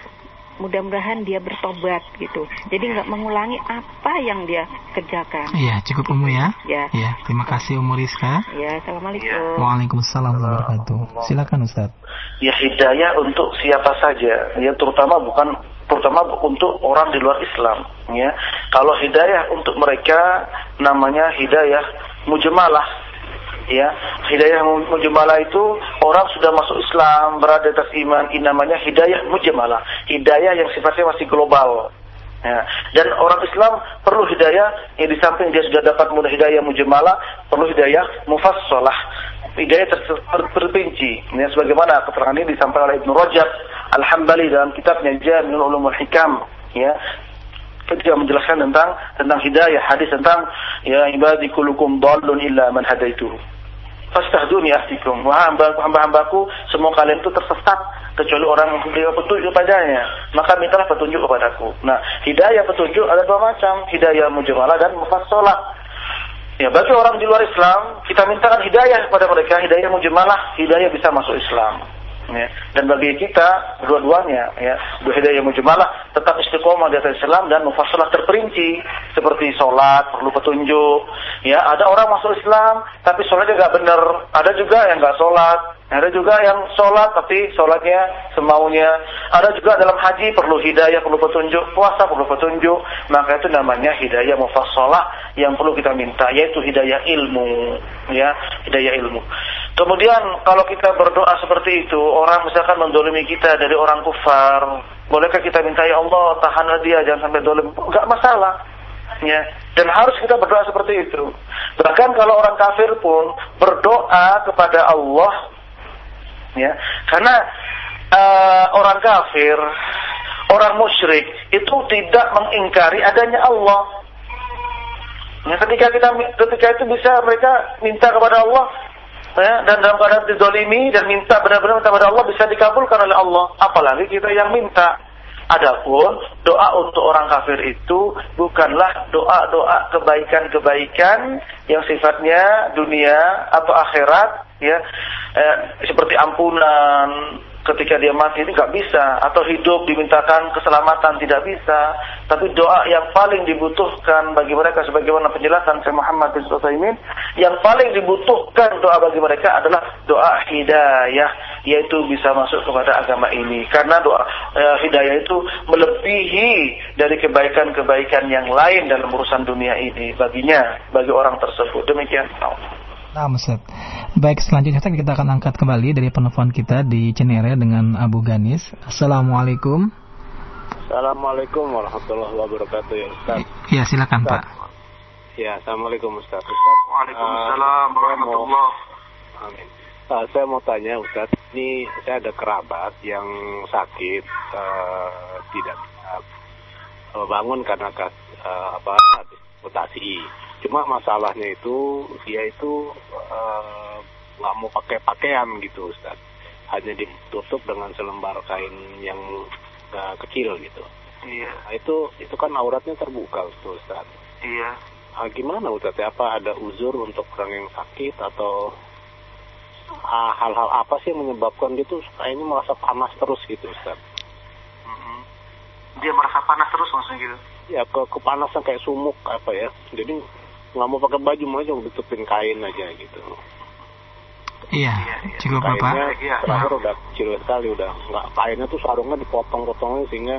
Speaker 13: mudah-mudahan dia bertobat gitu. Jadi nggak mengulangi apa yang dia kerjakan.
Speaker 2: Iya, cukup umum ya.
Speaker 13: Ya.
Speaker 2: Ya, terima kasih Umur Rizka.
Speaker 13: Ya, assalamualaikum.
Speaker 2: Waalaikumsalam warahmatullahi wabarakatuh. Silakan Ustaz.
Speaker 1: ya hidayah untuk siapa saja ya terutama bukan terutama untuk orang di luar Islam ya kalau hidayah untuk mereka namanya hidayah mujmalah ya hidayah mu- mujmalah itu orang sudah masuk Islam berada atas iman ini namanya hidayah mujmalah hidayah yang sifatnya masih global Ya. Dan orang Islam perlu hidayah yang di samping dia sudah dapat mudah hidayah mujmalah, perlu hidayah mufassalah. Hidayah ter- ter- terperinci. Ya, sebagaimana keterangan ini disampaikan oleh Ibnu Rajab Al-Hambali dalam kitabnya Jami'ul Ulumul Hikam. Ya, ketika menjelaskan tentang tentang hidayah, hadis tentang ya ibadi kullukum dhallun illa man hadaituhu. Fastahduni ahdikum. Wah hamba- hamba-hambaku semua kalian itu tersesat kecuali orang yang memberi petunjuk padanya. Maka mintalah petunjuk kepadaku. Nah, hidayah petunjuk ada dua macam, hidayah mujmalah dan mufassalah. Ya, bagi orang di luar Islam, kita mintakan hidayah kepada mereka, hidayah mujmalah, hidayah bisa masuk Islam. Ya. Dan bagi kita dua-duanya ya, hidayah mujmalah tetap istiqomah di atas Islam dan mufassalah terperinci seperti sholat perlu petunjuk. Ya, ada orang masuk Islam tapi sholatnya nggak benar, ada juga yang nggak sholat, ada juga yang sholat tapi sholatnya semaunya. Ada juga dalam haji perlu hidayah, perlu petunjuk, puasa perlu petunjuk. Maka itu namanya hidayah mufassalah yang perlu kita minta yaitu hidayah ilmu, ya, hidayah ilmu. Kemudian kalau kita berdoa seperti itu, orang misalkan mendolimi kita dari orang kufar, bolehkah kita minta ya Allah tahanlah dia jangan sampai dolim? Enggak masalah. Ya, dan harus kita berdoa seperti itu. Bahkan kalau orang kafir pun berdoa kepada Allah, ya, karena eh, orang kafir, orang musyrik itu tidak mengingkari adanya Allah. Ya, ketika kita ketika itu bisa mereka minta kepada Allah ya, dan dalam keadaan dizolimi dan minta benar-benar minta kepada Allah bisa dikabulkan oleh Allah. Apalagi kita yang minta. Adapun doa untuk orang kafir itu bukanlah doa-doa kebaikan-kebaikan yang sifatnya dunia atau akhirat ya eh, seperti ampunan ketika dia mati ini nggak bisa atau hidup dimintakan keselamatan tidak bisa tapi doa yang paling dibutuhkan bagi mereka sebagaimana penjelasan Syekh Muhammad bin Sulaiman yang paling dibutuhkan doa bagi mereka adalah doa hidayah yaitu bisa masuk kepada agama ini. Karena doa eh, hidayah itu melebihi dari kebaikan-kebaikan yang lain dalam urusan dunia ini baginya bagi orang tersebut. Demikian
Speaker 2: Nah, Ustaz. Baik, selanjutnya kita akan angkat kembali dari penelpon kita di Cinere dengan Abu Ganis. Assalamualaikum.
Speaker 14: Assalamualaikum warahmatullahi wabarakatuh ya Ustaz.
Speaker 2: Ya, silakan Pak.
Speaker 14: Ya, Assalamualaikum Ustaz. Ustaz
Speaker 1: Waalaikumsalam warahmatullahi
Speaker 14: Amin. Uh, saya mau tanya Ustaz, ini saya ada kerabat yang sakit uh, tidak bisa uh, bangun karena uh, apa habis mutasi. Cuma masalahnya itu dia itu nggak uh, mau pakai pakaian gitu Ustaz. Hanya ditutup dengan selembar kain yang uh, kecil gitu.
Speaker 1: Iya.
Speaker 14: Nah, itu itu kan auratnya terbuka tuh Ustaz.
Speaker 1: Iya.
Speaker 14: Ah, gimana Ustaz? Apa ada uzur untuk orang yang sakit atau ah, hal-hal apa sih yang menyebabkan dia tuh kayaknya merasa panas terus gitu Ustaz?
Speaker 1: Mm-hmm. Dia merasa panas terus maksudnya gitu?
Speaker 14: Ya ke kepanasan kayak sumuk apa ya. Jadi nggak mau pakai baju mau aja ditutupin kain aja gitu.
Speaker 2: Iya, cukup
Speaker 14: kainnya
Speaker 2: Bapak.
Speaker 1: Iya.
Speaker 14: terakhir udah kecil sekali udah nggak kainnya tuh sarungnya dipotong-potongnya sehingga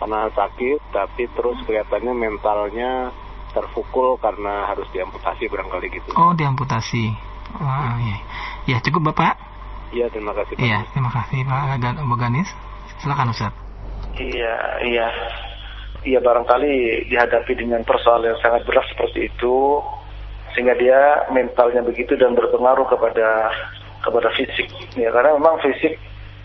Speaker 14: karena sakit tapi terus kelihatannya mentalnya terpukul karena harus diamputasi barangkali gitu.
Speaker 2: Oh, diamputasi. Wah, iya. Ya, cukup Bapak.
Speaker 14: Iya terima kasih. Pak.
Speaker 2: Iya, terima kasih Pak Gan- Abu Ganis. Silakan Ustaz.
Speaker 1: Iya, iya. Iya barangkali dihadapi dengan persoalan yang sangat berat seperti itu sehingga dia mentalnya begitu dan berpengaruh kepada kepada fisik. Ya, karena memang fisik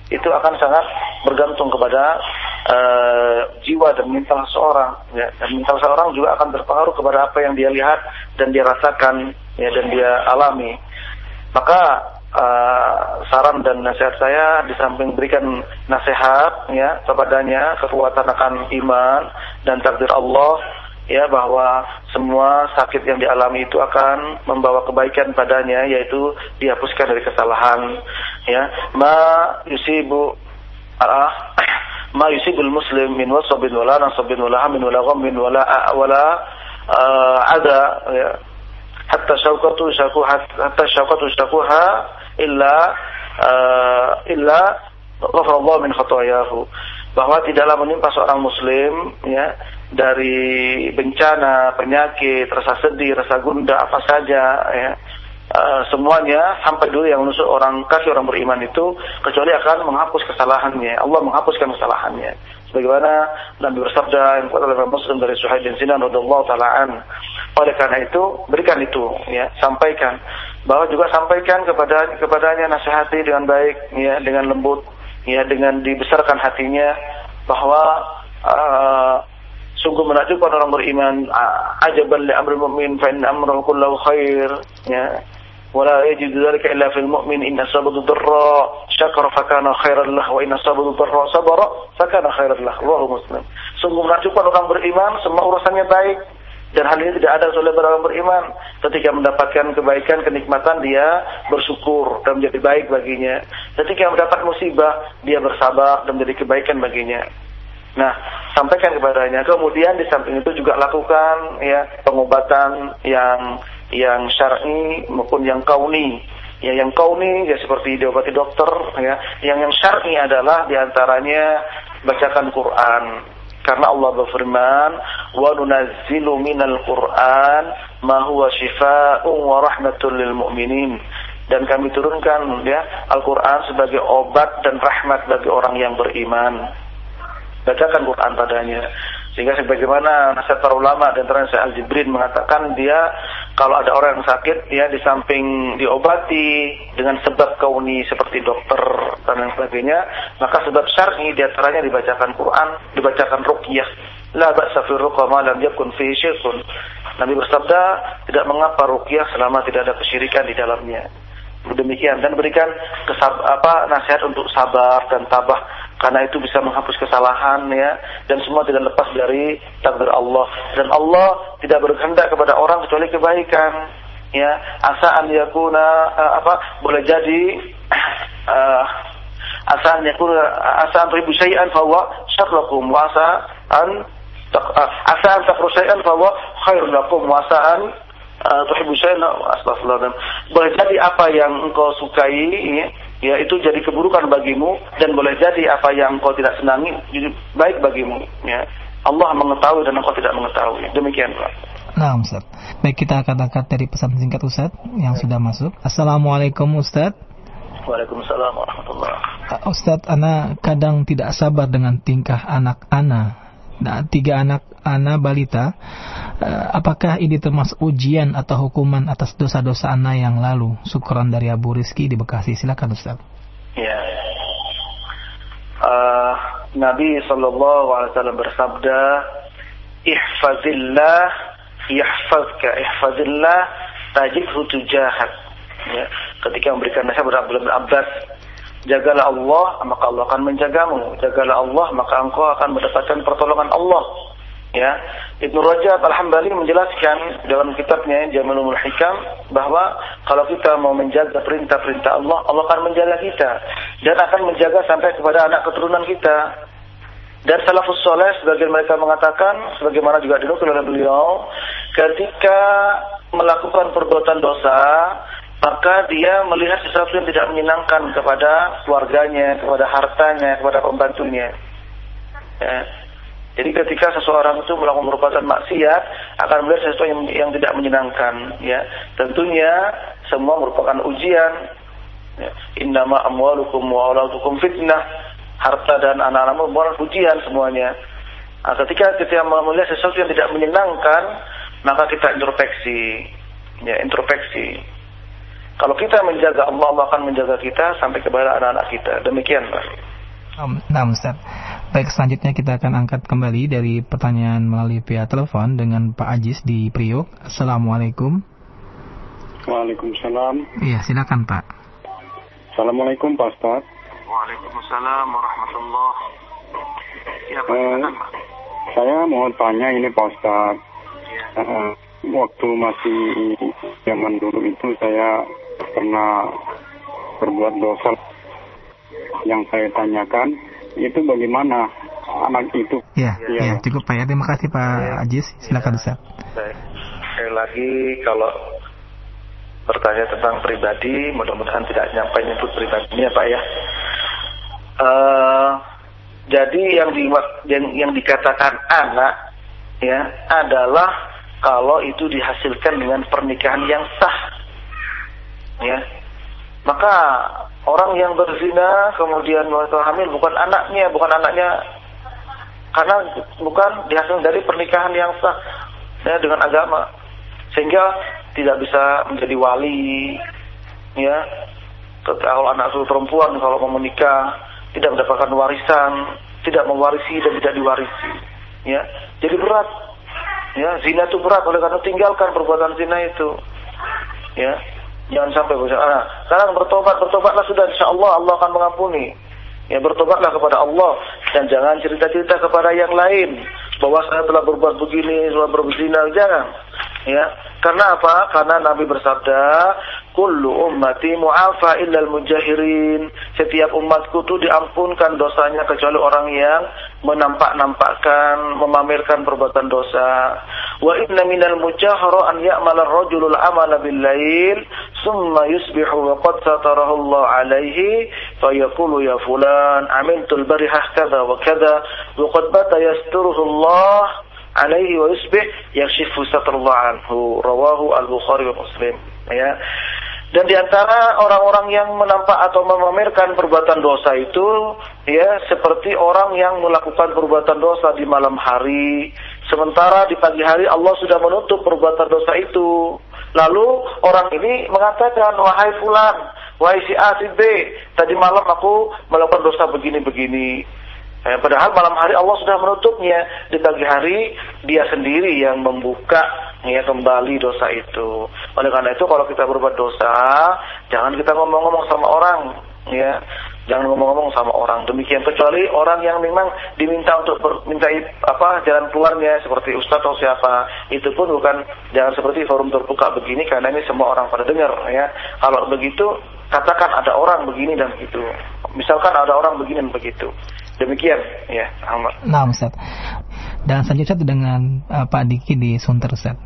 Speaker 1: itu akan sangat bergantung kepada eh, jiwa dan mental seorang. Ya, dan mental seorang juga akan berpengaruh kepada apa yang dia lihat dan dia rasakan ya dan dia alami. Maka eh, saran dan nasihat saya di samping berikan nasihat ya kepadanya kekuatan akan iman dan takdir Allah ya bahwa semua sakit yang dialami itu akan membawa kebaikan padanya yaitu dihapuskan dari kesalahan ya ma yusibu ah, ma yusibul muslim min wasabin wala nasabin wala hamin wala ghammin wala wala uh, ada ya. Hatta syaukatu syakuha hatta syaukatu syakuha illa uh, illa ghafarallahu min khatayahu bahwa tidaklah menimpa seorang muslim ya dari bencana, penyakit, rasa sedih, rasa gundah apa saja ya uh, semuanya sampai dulu yang menusuk orang kafir orang beriman itu kecuali akan menghapus kesalahannya. Allah menghapuskan kesalahannya. Sebagaimana Nabi bersabda yang kuat oleh Muslim dari Suhaib bin Sinan radhiyallahu taalaan. Oleh karena itu, berikan itu, ya, sampaikan. Bahwa juga sampaikan kepada kepadanya nasihati dengan baik, ya, dengan lembut, ya, dengan dibesarkan hatinya bahwa uh, sungguh menakjubkan orang beriman ajaban li amril mu'min fa inna amrahu kullahu khair ya. Wala yajidu dzalika illa fil mu'min inna sabahu dharra syakara fa kana khairan lahu wa inna sabahu dharra sabara fa kana khairan lahu wa muslim. Sungguh menakjubkan orang beriman semua urusannya baik dan hal ini tidak ada oleh orang beriman ketika mendapatkan kebaikan kenikmatan dia bersyukur dan menjadi baik baginya ketika mendapat musibah dia bersabar dan menjadi kebaikan baginya Nah, sampaikan kepadanya. Kemudian di samping itu juga lakukan ya pengobatan yang yang syar'i maupun yang kauni. Ya, yang kauni ya seperti diobati dokter ya. Yang yang syar'i adalah di antaranya bacakan Quran. Karena Allah berfirman, "Wa nunazzilu minal Qur'an ma huwa syifaa'un wa rahmatul lil mu'minin." Dan kami turunkan ya Al-Qur'an sebagai obat dan rahmat bagi orang yang beriman. Bacakan Quran padanya. Sehingga sebagaimana nasihat para ulama dan terang Syekh Al-Jibrin mengatakan dia kalau ada orang yang sakit dia di samping diobati dengan sebab kauni seperti dokter dan lain sebagainya, maka sebab syar'i di antaranya dibacakan Quran, dibacakan ruqyah. La ba'sa fi ma lam yakun fihi syirkun. Nabi bersabda, tidak mengapa ruqyah selama tidak ada kesyirikan di dalamnya. Demikian dan berikan kesab apa nasihat untuk sabar dan tabah karena itu bisa menghapus kesalahan ya. Dan semua tidak lepas dari takdir Allah. Dan Allah tidak berkehendak kepada orang kecuali kebaikan ya. Asa an yakuna uh, apa boleh jadi uh, asa an yakuna asa an ribu syai'an fa huwa syarrakum wa asa an uh, asa an takru syai'an fa huwa khairun lakum wa asa an uh, tuhibbu syai'an boleh jadi apa yang engkau sukai ya, ya itu jadi keburukan bagimu dan boleh jadi apa yang engkau tidak senangi jadi baik bagimu ya. Allah mengetahui dan engkau tidak mengetahui. Demikian Pak.
Speaker 2: Nah Ustaz. Baik kita akan angkat dari pesan singkat Ustaz Yang sudah masuk. Assalamualaikum Ustaz.
Speaker 1: Waalaikumsalam warahmatullahi
Speaker 2: uh, Ustaz Ana kadang tidak sabar dengan tingkah anak Ana Nah, tiga anak Ana balita, uh, apakah ini termasuk ujian atau hukuman atas dosa-dosa Ana yang lalu? Syukuran dari Abu Rizki di Bekasi. Silakan Ustaz.
Speaker 1: Ya. Uh, Nabi Shallallahu Alaihi Wasallam bersabda, "Ihfazillah, yahfazka. Ihfazillah, tajidhu tujahat." Ya. Ketika memberikan nasihat kepada Abdullah Abbas, jagalah Allah, maka Allah akan menjagamu. Jagalah Allah, maka engkau akan mendapatkan pertolongan Allah. Ya, Ibnu Rajab Al-Hambali menjelaskan dalam kitabnya Jamilul Hikam bahwa kalau kita mau menjaga perintah-perintah Allah, Allah akan menjaga kita dan akan menjaga sampai kepada anak keturunan kita. Dan salafus soleh sebagian mereka mengatakan, sebagaimana juga dinukil oleh beliau, ketika melakukan perbuatan dosa, maka dia melihat sesuatu yang tidak menyenangkan kepada keluarganya, kepada hartanya, kepada pembantunya. Ya. Jadi ketika seseorang itu melakukan merupakan maksiat akan melihat sesuatu yang, yang tidak menyenangkan. Ya, tentunya semua merupakan ujian. Ya. Innama amwalukum wa fitnah. Harta dan anak-anakmu merupakan ujian semuanya. Nah, ketika kita melihat sesuatu yang tidak menyenangkan, maka kita introspeksi. Ya, introspeksi. Kalau kita menjaga Allah, Allah akan menjaga kita sampai kepada anak-anak kita. Demikian, Pak.
Speaker 2: Nah, Ustaz. Baik, selanjutnya kita akan angkat kembali dari pertanyaan melalui via telepon dengan Pak Ajis di Priok. Assalamualaikum.
Speaker 15: Waalaikumsalam.
Speaker 2: Iya, silakan Pak.
Speaker 15: Assalamualaikum Pak Ustaz.
Speaker 1: Waalaikumsalam warahmatullahi Ya, Pak.
Speaker 15: Uh, saya mau tanya ini Pak Ustaz.
Speaker 1: Ya.
Speaker 15: Uh, waktu masih zaman dulu itu saya pernah berbuat dosa yang saya tanyakan itu bagaimana anak itu?
Speaker 2: Ya,
Speaker 15: Iya.
Speaker 2: ya, cukup Pak ya. Terima kasih Pak Ajis. Silakan Ustaz.
Speaker 1: Baik. Sekali lagi kalau bertanya tentang pribadi, mudah-mudahan tidak nyampe nyebut pribadinya Pak ya. Eh, jadi yang di yang, yang dikatakan anak ya adalah kalau itu dihasilkan dengan pernikahan yang sah. Ya. Maka orang yang berzina kemudian mereka hamil bukan anaknya, bukan anaknya karena bukan dihasilkan dari pernikahan yang sah ya, dengan agama. Sehingga tidak bisa menjadi wali ya. Kalau anak sulung perempuan kalau mau menikah tidak mendapatkan warisan tidak mewarisi dan tidak diwarisi ya. Jadi berat ya. Zina itu berat oleh karena tinggalkan perbuatan zina itu ya jangan sampai bosan ah, sekarang bertobat bertobatlah sudah insya Allah Allah akan mengampuni. Ya bertobatlah kepada Allah dan jangan cerita-cerita kepada yang lain bahwa saya telah berbuat begini, telah berzina, jangan. Ya, karena apa? Karena Nabi bersabda, "Kullu ummati mu'afa illal mujahirin." Setiap umatku itu diampunkan dosanya kecuali orang yang menampak-nampakkan, memamerkan perbuatan dosa. Wa inna minal mujahara an ya'mala ar-rajulu al-amala bil-lail, thumma yusbihu wa qad satarahu Allah alaihi, fayaqulu ya fulan, amiltu al-barihah kadha wa kadha, wa qad bata yasturuhu Allah alaihi wa yusbih yakshifu satrullah anhu rawahu al-Bukhari wa Muslim ya. Dan di antara orang-orang yang menampak atau memamerkan perbuatan dosa itu ya seperti orang yang melakukan perbuatan dosa di malam hari sementara di pagi hari Allah sudah menutup perbuatan dosa itu. Lalu orang ini mengatakan wahai fulan wahai si A si B tadi malam aku melakukan dosa begini-begini Eh, padahal malam hari Allah sudah menutupnya. Di pagi hari dia sendiri yang membuka ya kembali dosa itu. Oleh karena itu kalau kita berbuat dosa, jangan kita ngomong-ngomong sama orang, ya. Jangan ngomong-ngomong sama orang. Demikian kecuali orang yang memang diminta untuk minta apa jalan keluarnya seperti ustadz atau siapa. Itu pun bukan jangan seperti forum terbuka begini karena ini semua orang pada dengar ya. Kalau begitu katakan ada orang begini dan begitu. Misalkan ada orang begini dan begitu. Demikian ya, Ahmad.
Speaker 2: Nah, Ustaz. Dan selanjutnya dengan uh, Pak Diki di Sunter, Ustaz.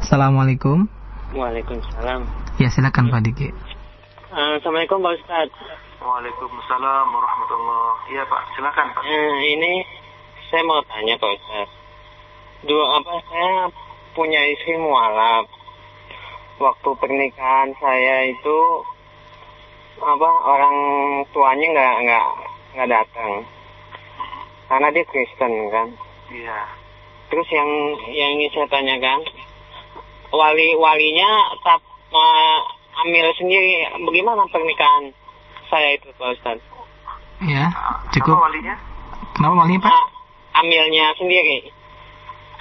Speaker 2: Assalamualaikum.
Speaker 16: Waalaikumsalam.
Speaker 2: Ya, silakan Pak Diki.
Speaker 16: Uh, Assalamualaikum Pak Ustaz.
Speaker 1: Waalaikumsalam warahmatullahi Iya Pak, silakan Pak.
Speaker 16: Uh, ini saya mau tanya Pak Ustaz. Dua apa saya punya istri mualaf. Waktu pernikahan saya itu apa orang tuanya nggak nggak nggak datang karena dia Kristen kan.
Speaker 1: Iya.
Speaker 16: Terus yang yang ingin saya tanyakan, wali walinya tap uh, amil sendiri, bagaimana pernikahan saya itu Pak Ustaz?
Speaker 2: Ya, cukup.
Speaker 1: Apa walinya?
Speaker 2: Kenapa walinya Pak?
Speaker 16: Uh, amilnya sendiri.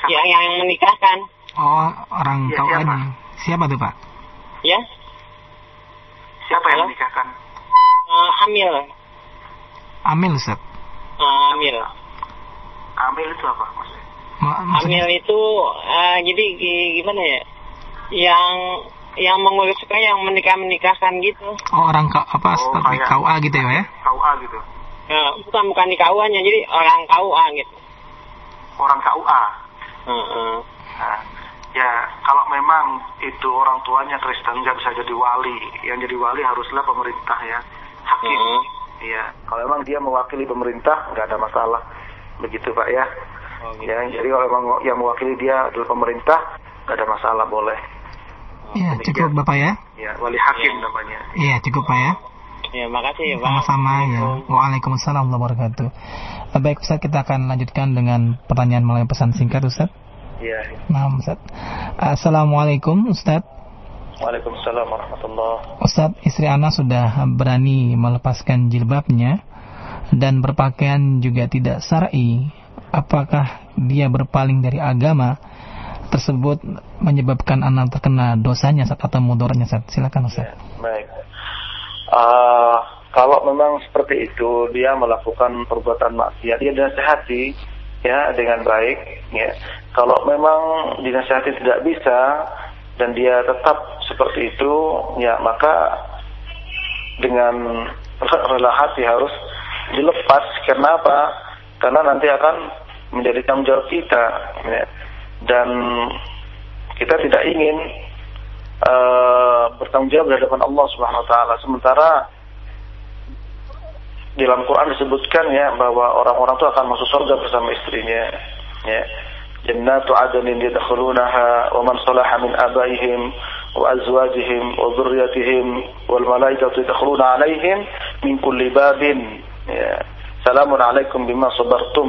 Speaker 16: Yang yang menikahkan.
Speaker 2: Oh, orang
Speaker 1: Ya, siapa?
Speaker 2: nya. Siapa tuh Pak?
Speaker 16: Ya,
Speaker 1: Siapa yang
Speaker 16: Halo?
Speaker 1: menikahkan?
Speaker 16: uh, amil.
Speaker 2: Amil Ustaz.
Speaker 16: Uh, amil.
Speaker 1: Amil itu apa maksudnya?
Speaker 2: Ma- maksudnya
Speaker 16: Amil itu uh, jadi gi- gimana ya? Yang yang mengurus supaya yang menikah menikahkan gitu.
Speaker 2: oh, orang K, apa
Speaker 1: Oh,
Speaker 2: KUA gitu ya, ya?
Speaker 1: KUA gitu.
Speaker 16: Ya, bukan bukan di KUA-nya, jadi orang KUA gitu.
Speaker 1: Orang KUA.
Speaker 16: Heeh.
Speaker 1: Nah, ya kalau memang itu orang tuanya Kristen nggak bisa jadi wali. Yang jadi wali haruslah pemerintah ya, hakim.
Speaker 16: Heeh.
Speaker 1: Iya. Kalau memang dia mewakili pemerintah nggak ada masalah. Begitu Pak ya.
Speaker 16: Oh, gitu.
Speaker 1: Ya, jadi kalau memang yang mewakili dia adalah pemerintah nggak ada masalah boleh.
Speaker 2: Iya, cukup Bapak ya.
Speaker 1: Ya, wali hakim namanya.
Speaker 2: Iya, cukup Pak ya.
Speaker 16: Ya, makasih ya, Pak.
Speaker 2: Sama-sama ya. Waalaikumsalam warahmatullahi wabarakatuh. Eh, Baik Ustaz, kita akan lanjutkan dengan pertanyaan melalui pesan singkat Ustaz.
Speaker 1: Iya.
Speaker 2: Nah, Ustaz. Assalamualaikum Ustaz.
Speaker 1: Waalaikumsalam warahmatullah.
Speaker 2: Ustaz, istri Ana sudah berani melepaskan jilbabnya dan berpakaian juga tidak syar'i. Apakah dia berpaling dari agama tersebut menyebabkan Ana terkena dosanya Ustaz, atau mudornya Ustaz? Silakan Ustaz.
Speaker 1: Baik. Ah, kalau memang seperti itu dia melakukan perbuatan maksiat, dia dinasehati ya dengan baik. Ya. Kalau memang dinasehati tidak bisa dan dia tetap seperti itu, ya maka dengan rela hati harus dilepas karena apa? Karena nanti akan menjadi tanggung jawab kita ya. dan kita tidak ingin uh, bertanggung jawab di hadapan Allah Subhanahu wa taala sementara di dalam Quran disebutkan ya bahwa orang-orang itu akan masuk surga bersama istrinya ya salaha min abaihim wa azwajihim wa dhurriyyatihim wal malaikatu yadkhuluna alaihim min kulli babin ya. Salamun alaikum bima sabartum.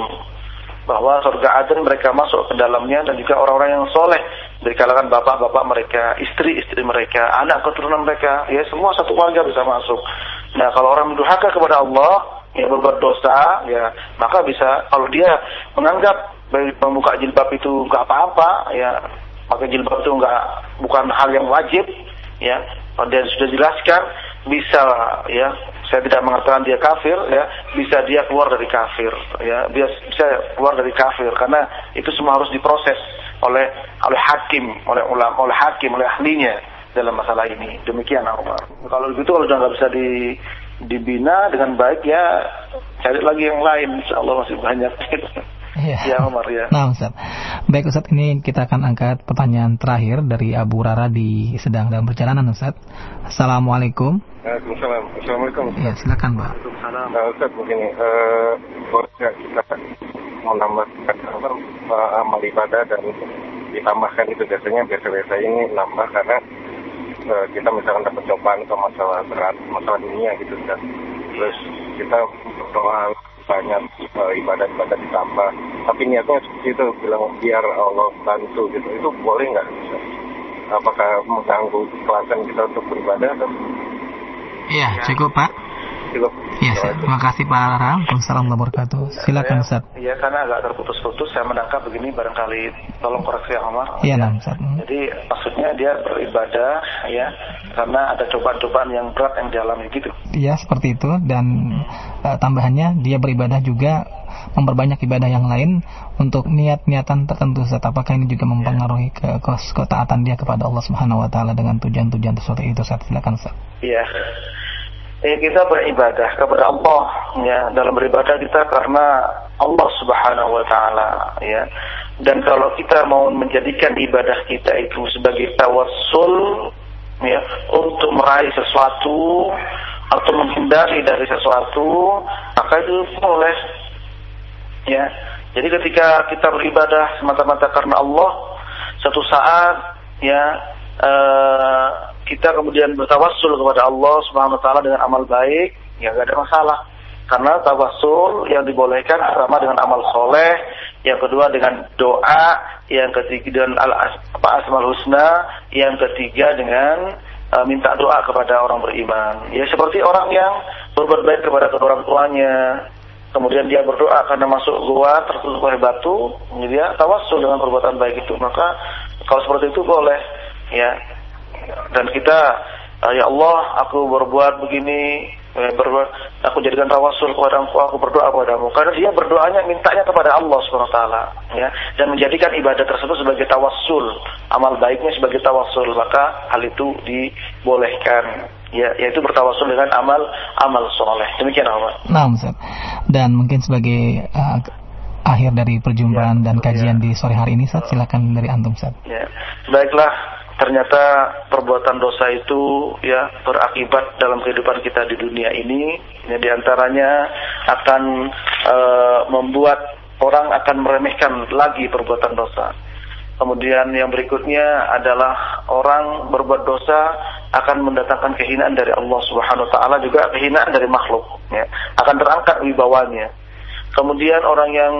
Speaker 1: Bahwa surga Aden mereka masuk ke dalamnya dan juga orang-orang yang soleh. Dari kalangan bapak-bapak mereka, istri-istri mereka, anak keturunan mereka, ya semua satu keluarga bisa masuk. Nah kalau orang mendurhaka kepada Allah, ya berbuat dosa, ya maka bisa kalau dia menganggap membuka jilbab itu nggak apa-apa, ya. Maka jilbab itu nggak bukan hal yang wajib, ya. Dia sudah jelaskan bisa ya. Saya tidak mengatakan dia kafir ya. Bisa dia keluar dari kafir ya. Bisa keluar dari kafir karena itu semua harus diproses oleh oleh hakim oleh ulama oleh hakim oleh ahlinya dalam masalah ini. Demikian Umar. Kalau begitu kalau sudah nggak bisa di dibina dengan baik ya cari lagi yang lain. Insya Allah masih banyak
Speaker 2: Ya.
Speaker 1: ya Umar ya.
Speaker 2: Nah Ustaz. Baik Ustaz ini kita akan angkat pertanyaan terakhir dari Abu Rara di sedang dalam perjalanan Ustaz. Assalamualaikum.
Speaker 17: Waalaikumsalam. Assalamualaikum.
Speaker 2: Ya silakan Pak.
Speaker 17: Waalaikumsalam. Nah, Ustaz begini, uh, kita mau nambahkan apa, uh, amal ibadah dan ditambahkan itu biasanya biasa-biasa ini nambah karena uh, kita misalkan dapat cobaan atau masalah berat, masalah dunia gitu Ustaz. Terus kita berdoa banyak ibadah-ibadah ditambah. Tapi niatnya seperti itu bilang biar Allah bantu gitu. Itu boleh nggak? Apakah mengganggu kelasan kita untuk beribadah atau?
Speaker 2: Iya, cukup Pak.
Speaker 17: Cukup.
Speaker 2: Iya, terima kasih Pak Rara. Assalamualaikum warahmatullahi wabarakatuh. Silakan Ustaz.
Speaker 1: Iya, karena agak terputus-putus saya menangkap begini barangkali tolong koreksi ya Omar.
Speaker 2: Iya, nah, Ustaz.
Speaker 1: Jadi maksudnya dia beribadah ya karena ada cobaan-cobaan yang berat yang dialami gitu.
Speaker 2: Iya, seperti itu dan uh, tambahannya dia beribadah juga memperbanyak ibadah yang lain untuk niat-niatan tertentu Ustaz. Apakah ini juga mempengaruhi ke ketaatan dia kepada Allah Subhanahu wa taala dengan tujuan-tujuan sesuatu itu Ustaz? Silakan Ustaz.
Speaker 1: Iya. Ya, kita beribadah kepada Allah ya dalam beribadah kita karena Allah Subhanahu wa taala ya. Dan kalau kita mau menjadikan ibadah kita itu sebagai tawassul ya untuk meraih sesuatu atau menghindari dari sesuatu, maka itu boleh ya. Jadi ketika kita beribadah semata-mata karena Allah, satu saat ya uh, kita kemudian bertawassul kepada Allah Subhanahu wa taala dengan amal baik, ya gak ada masalah. Karena tawassul yang dibolehkan pertama dengan amal soleh, yang kedua dengan doa, yang ketiga dengan al apa asmal husna, yang ketiga dengan uh, minta doa kepada orang beriman. Ya seperti orang yang berbuat baik kepada kedua orang tuanya, kemudian dia berdoa karena masuk gua tertutup oleh batu, dia tawassul dengan perbuatan baik itu. Maka kalau seperti itu boleh, ya dan kita ya Allah aku berbuat begini berbuat aku jadikan tawasul kepada engkau aku berdoa kepadamu. Karena dia berdoanya mintanya kepada Allah swt ya dan menjadikan ibadah tersebut sebagai tawasul amal baiknya sebagai tawasul maka hal itu dibolehkan ya yaitu bertawasul dengan amal amal soleh. Demikian Allah
Speaker 2: nah Ustaz. Dan mungkin sebagai uh, akhir dari perjumpaan ya, dan kajian ya. di sore hari ini Ustaz silakan dari antum Ustaz.
Speaker 1: Ya baiklah ternyata perbuatan dosa itu ya berakibat dalam kehidupan kita di dunia ini. Ya di antaranya akan e, membuat orang akan meremehkan lagi perbuatan dosa. Kemudian yang berikutnya adalah orang berbuat dosa akan mendatangkan kehinaan dari Allah Subhanahu wa taala juga kehinaan dari makhluk ya akan terangkat wibawanya. Kemudian orang yang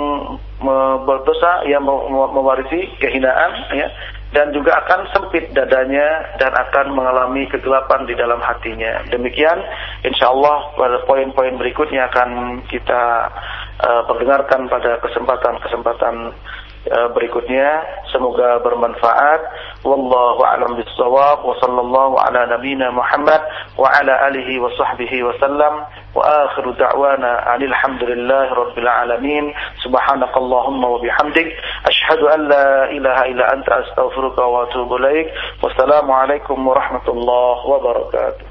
Speaker 1: berdosa yang mewarisi kehinaan ya dan juga akan sempit dadanya dan akan mengalami kegelapan di dalam hatinya. Demikian, insya Allah pada poin-poin berikutnya akan kita uh, perdengarkan pada kesempatan-kesempatan Eh, berikutnya semoga bermanfaat. Wallahu a'lam bissawab. Wa sallallahu ala Muhammad wa ala alihi wa sahbihi wa sallam. Wa akhiru da'wana alhamdulillahi rabbil alamin. Subhanakallahumma wa bihamdik. Ashhadu an la ilaha illa anta astaghfiruka wa atubu ilaik. Wassalamu alaikum warahmatullahi wabarakatuh.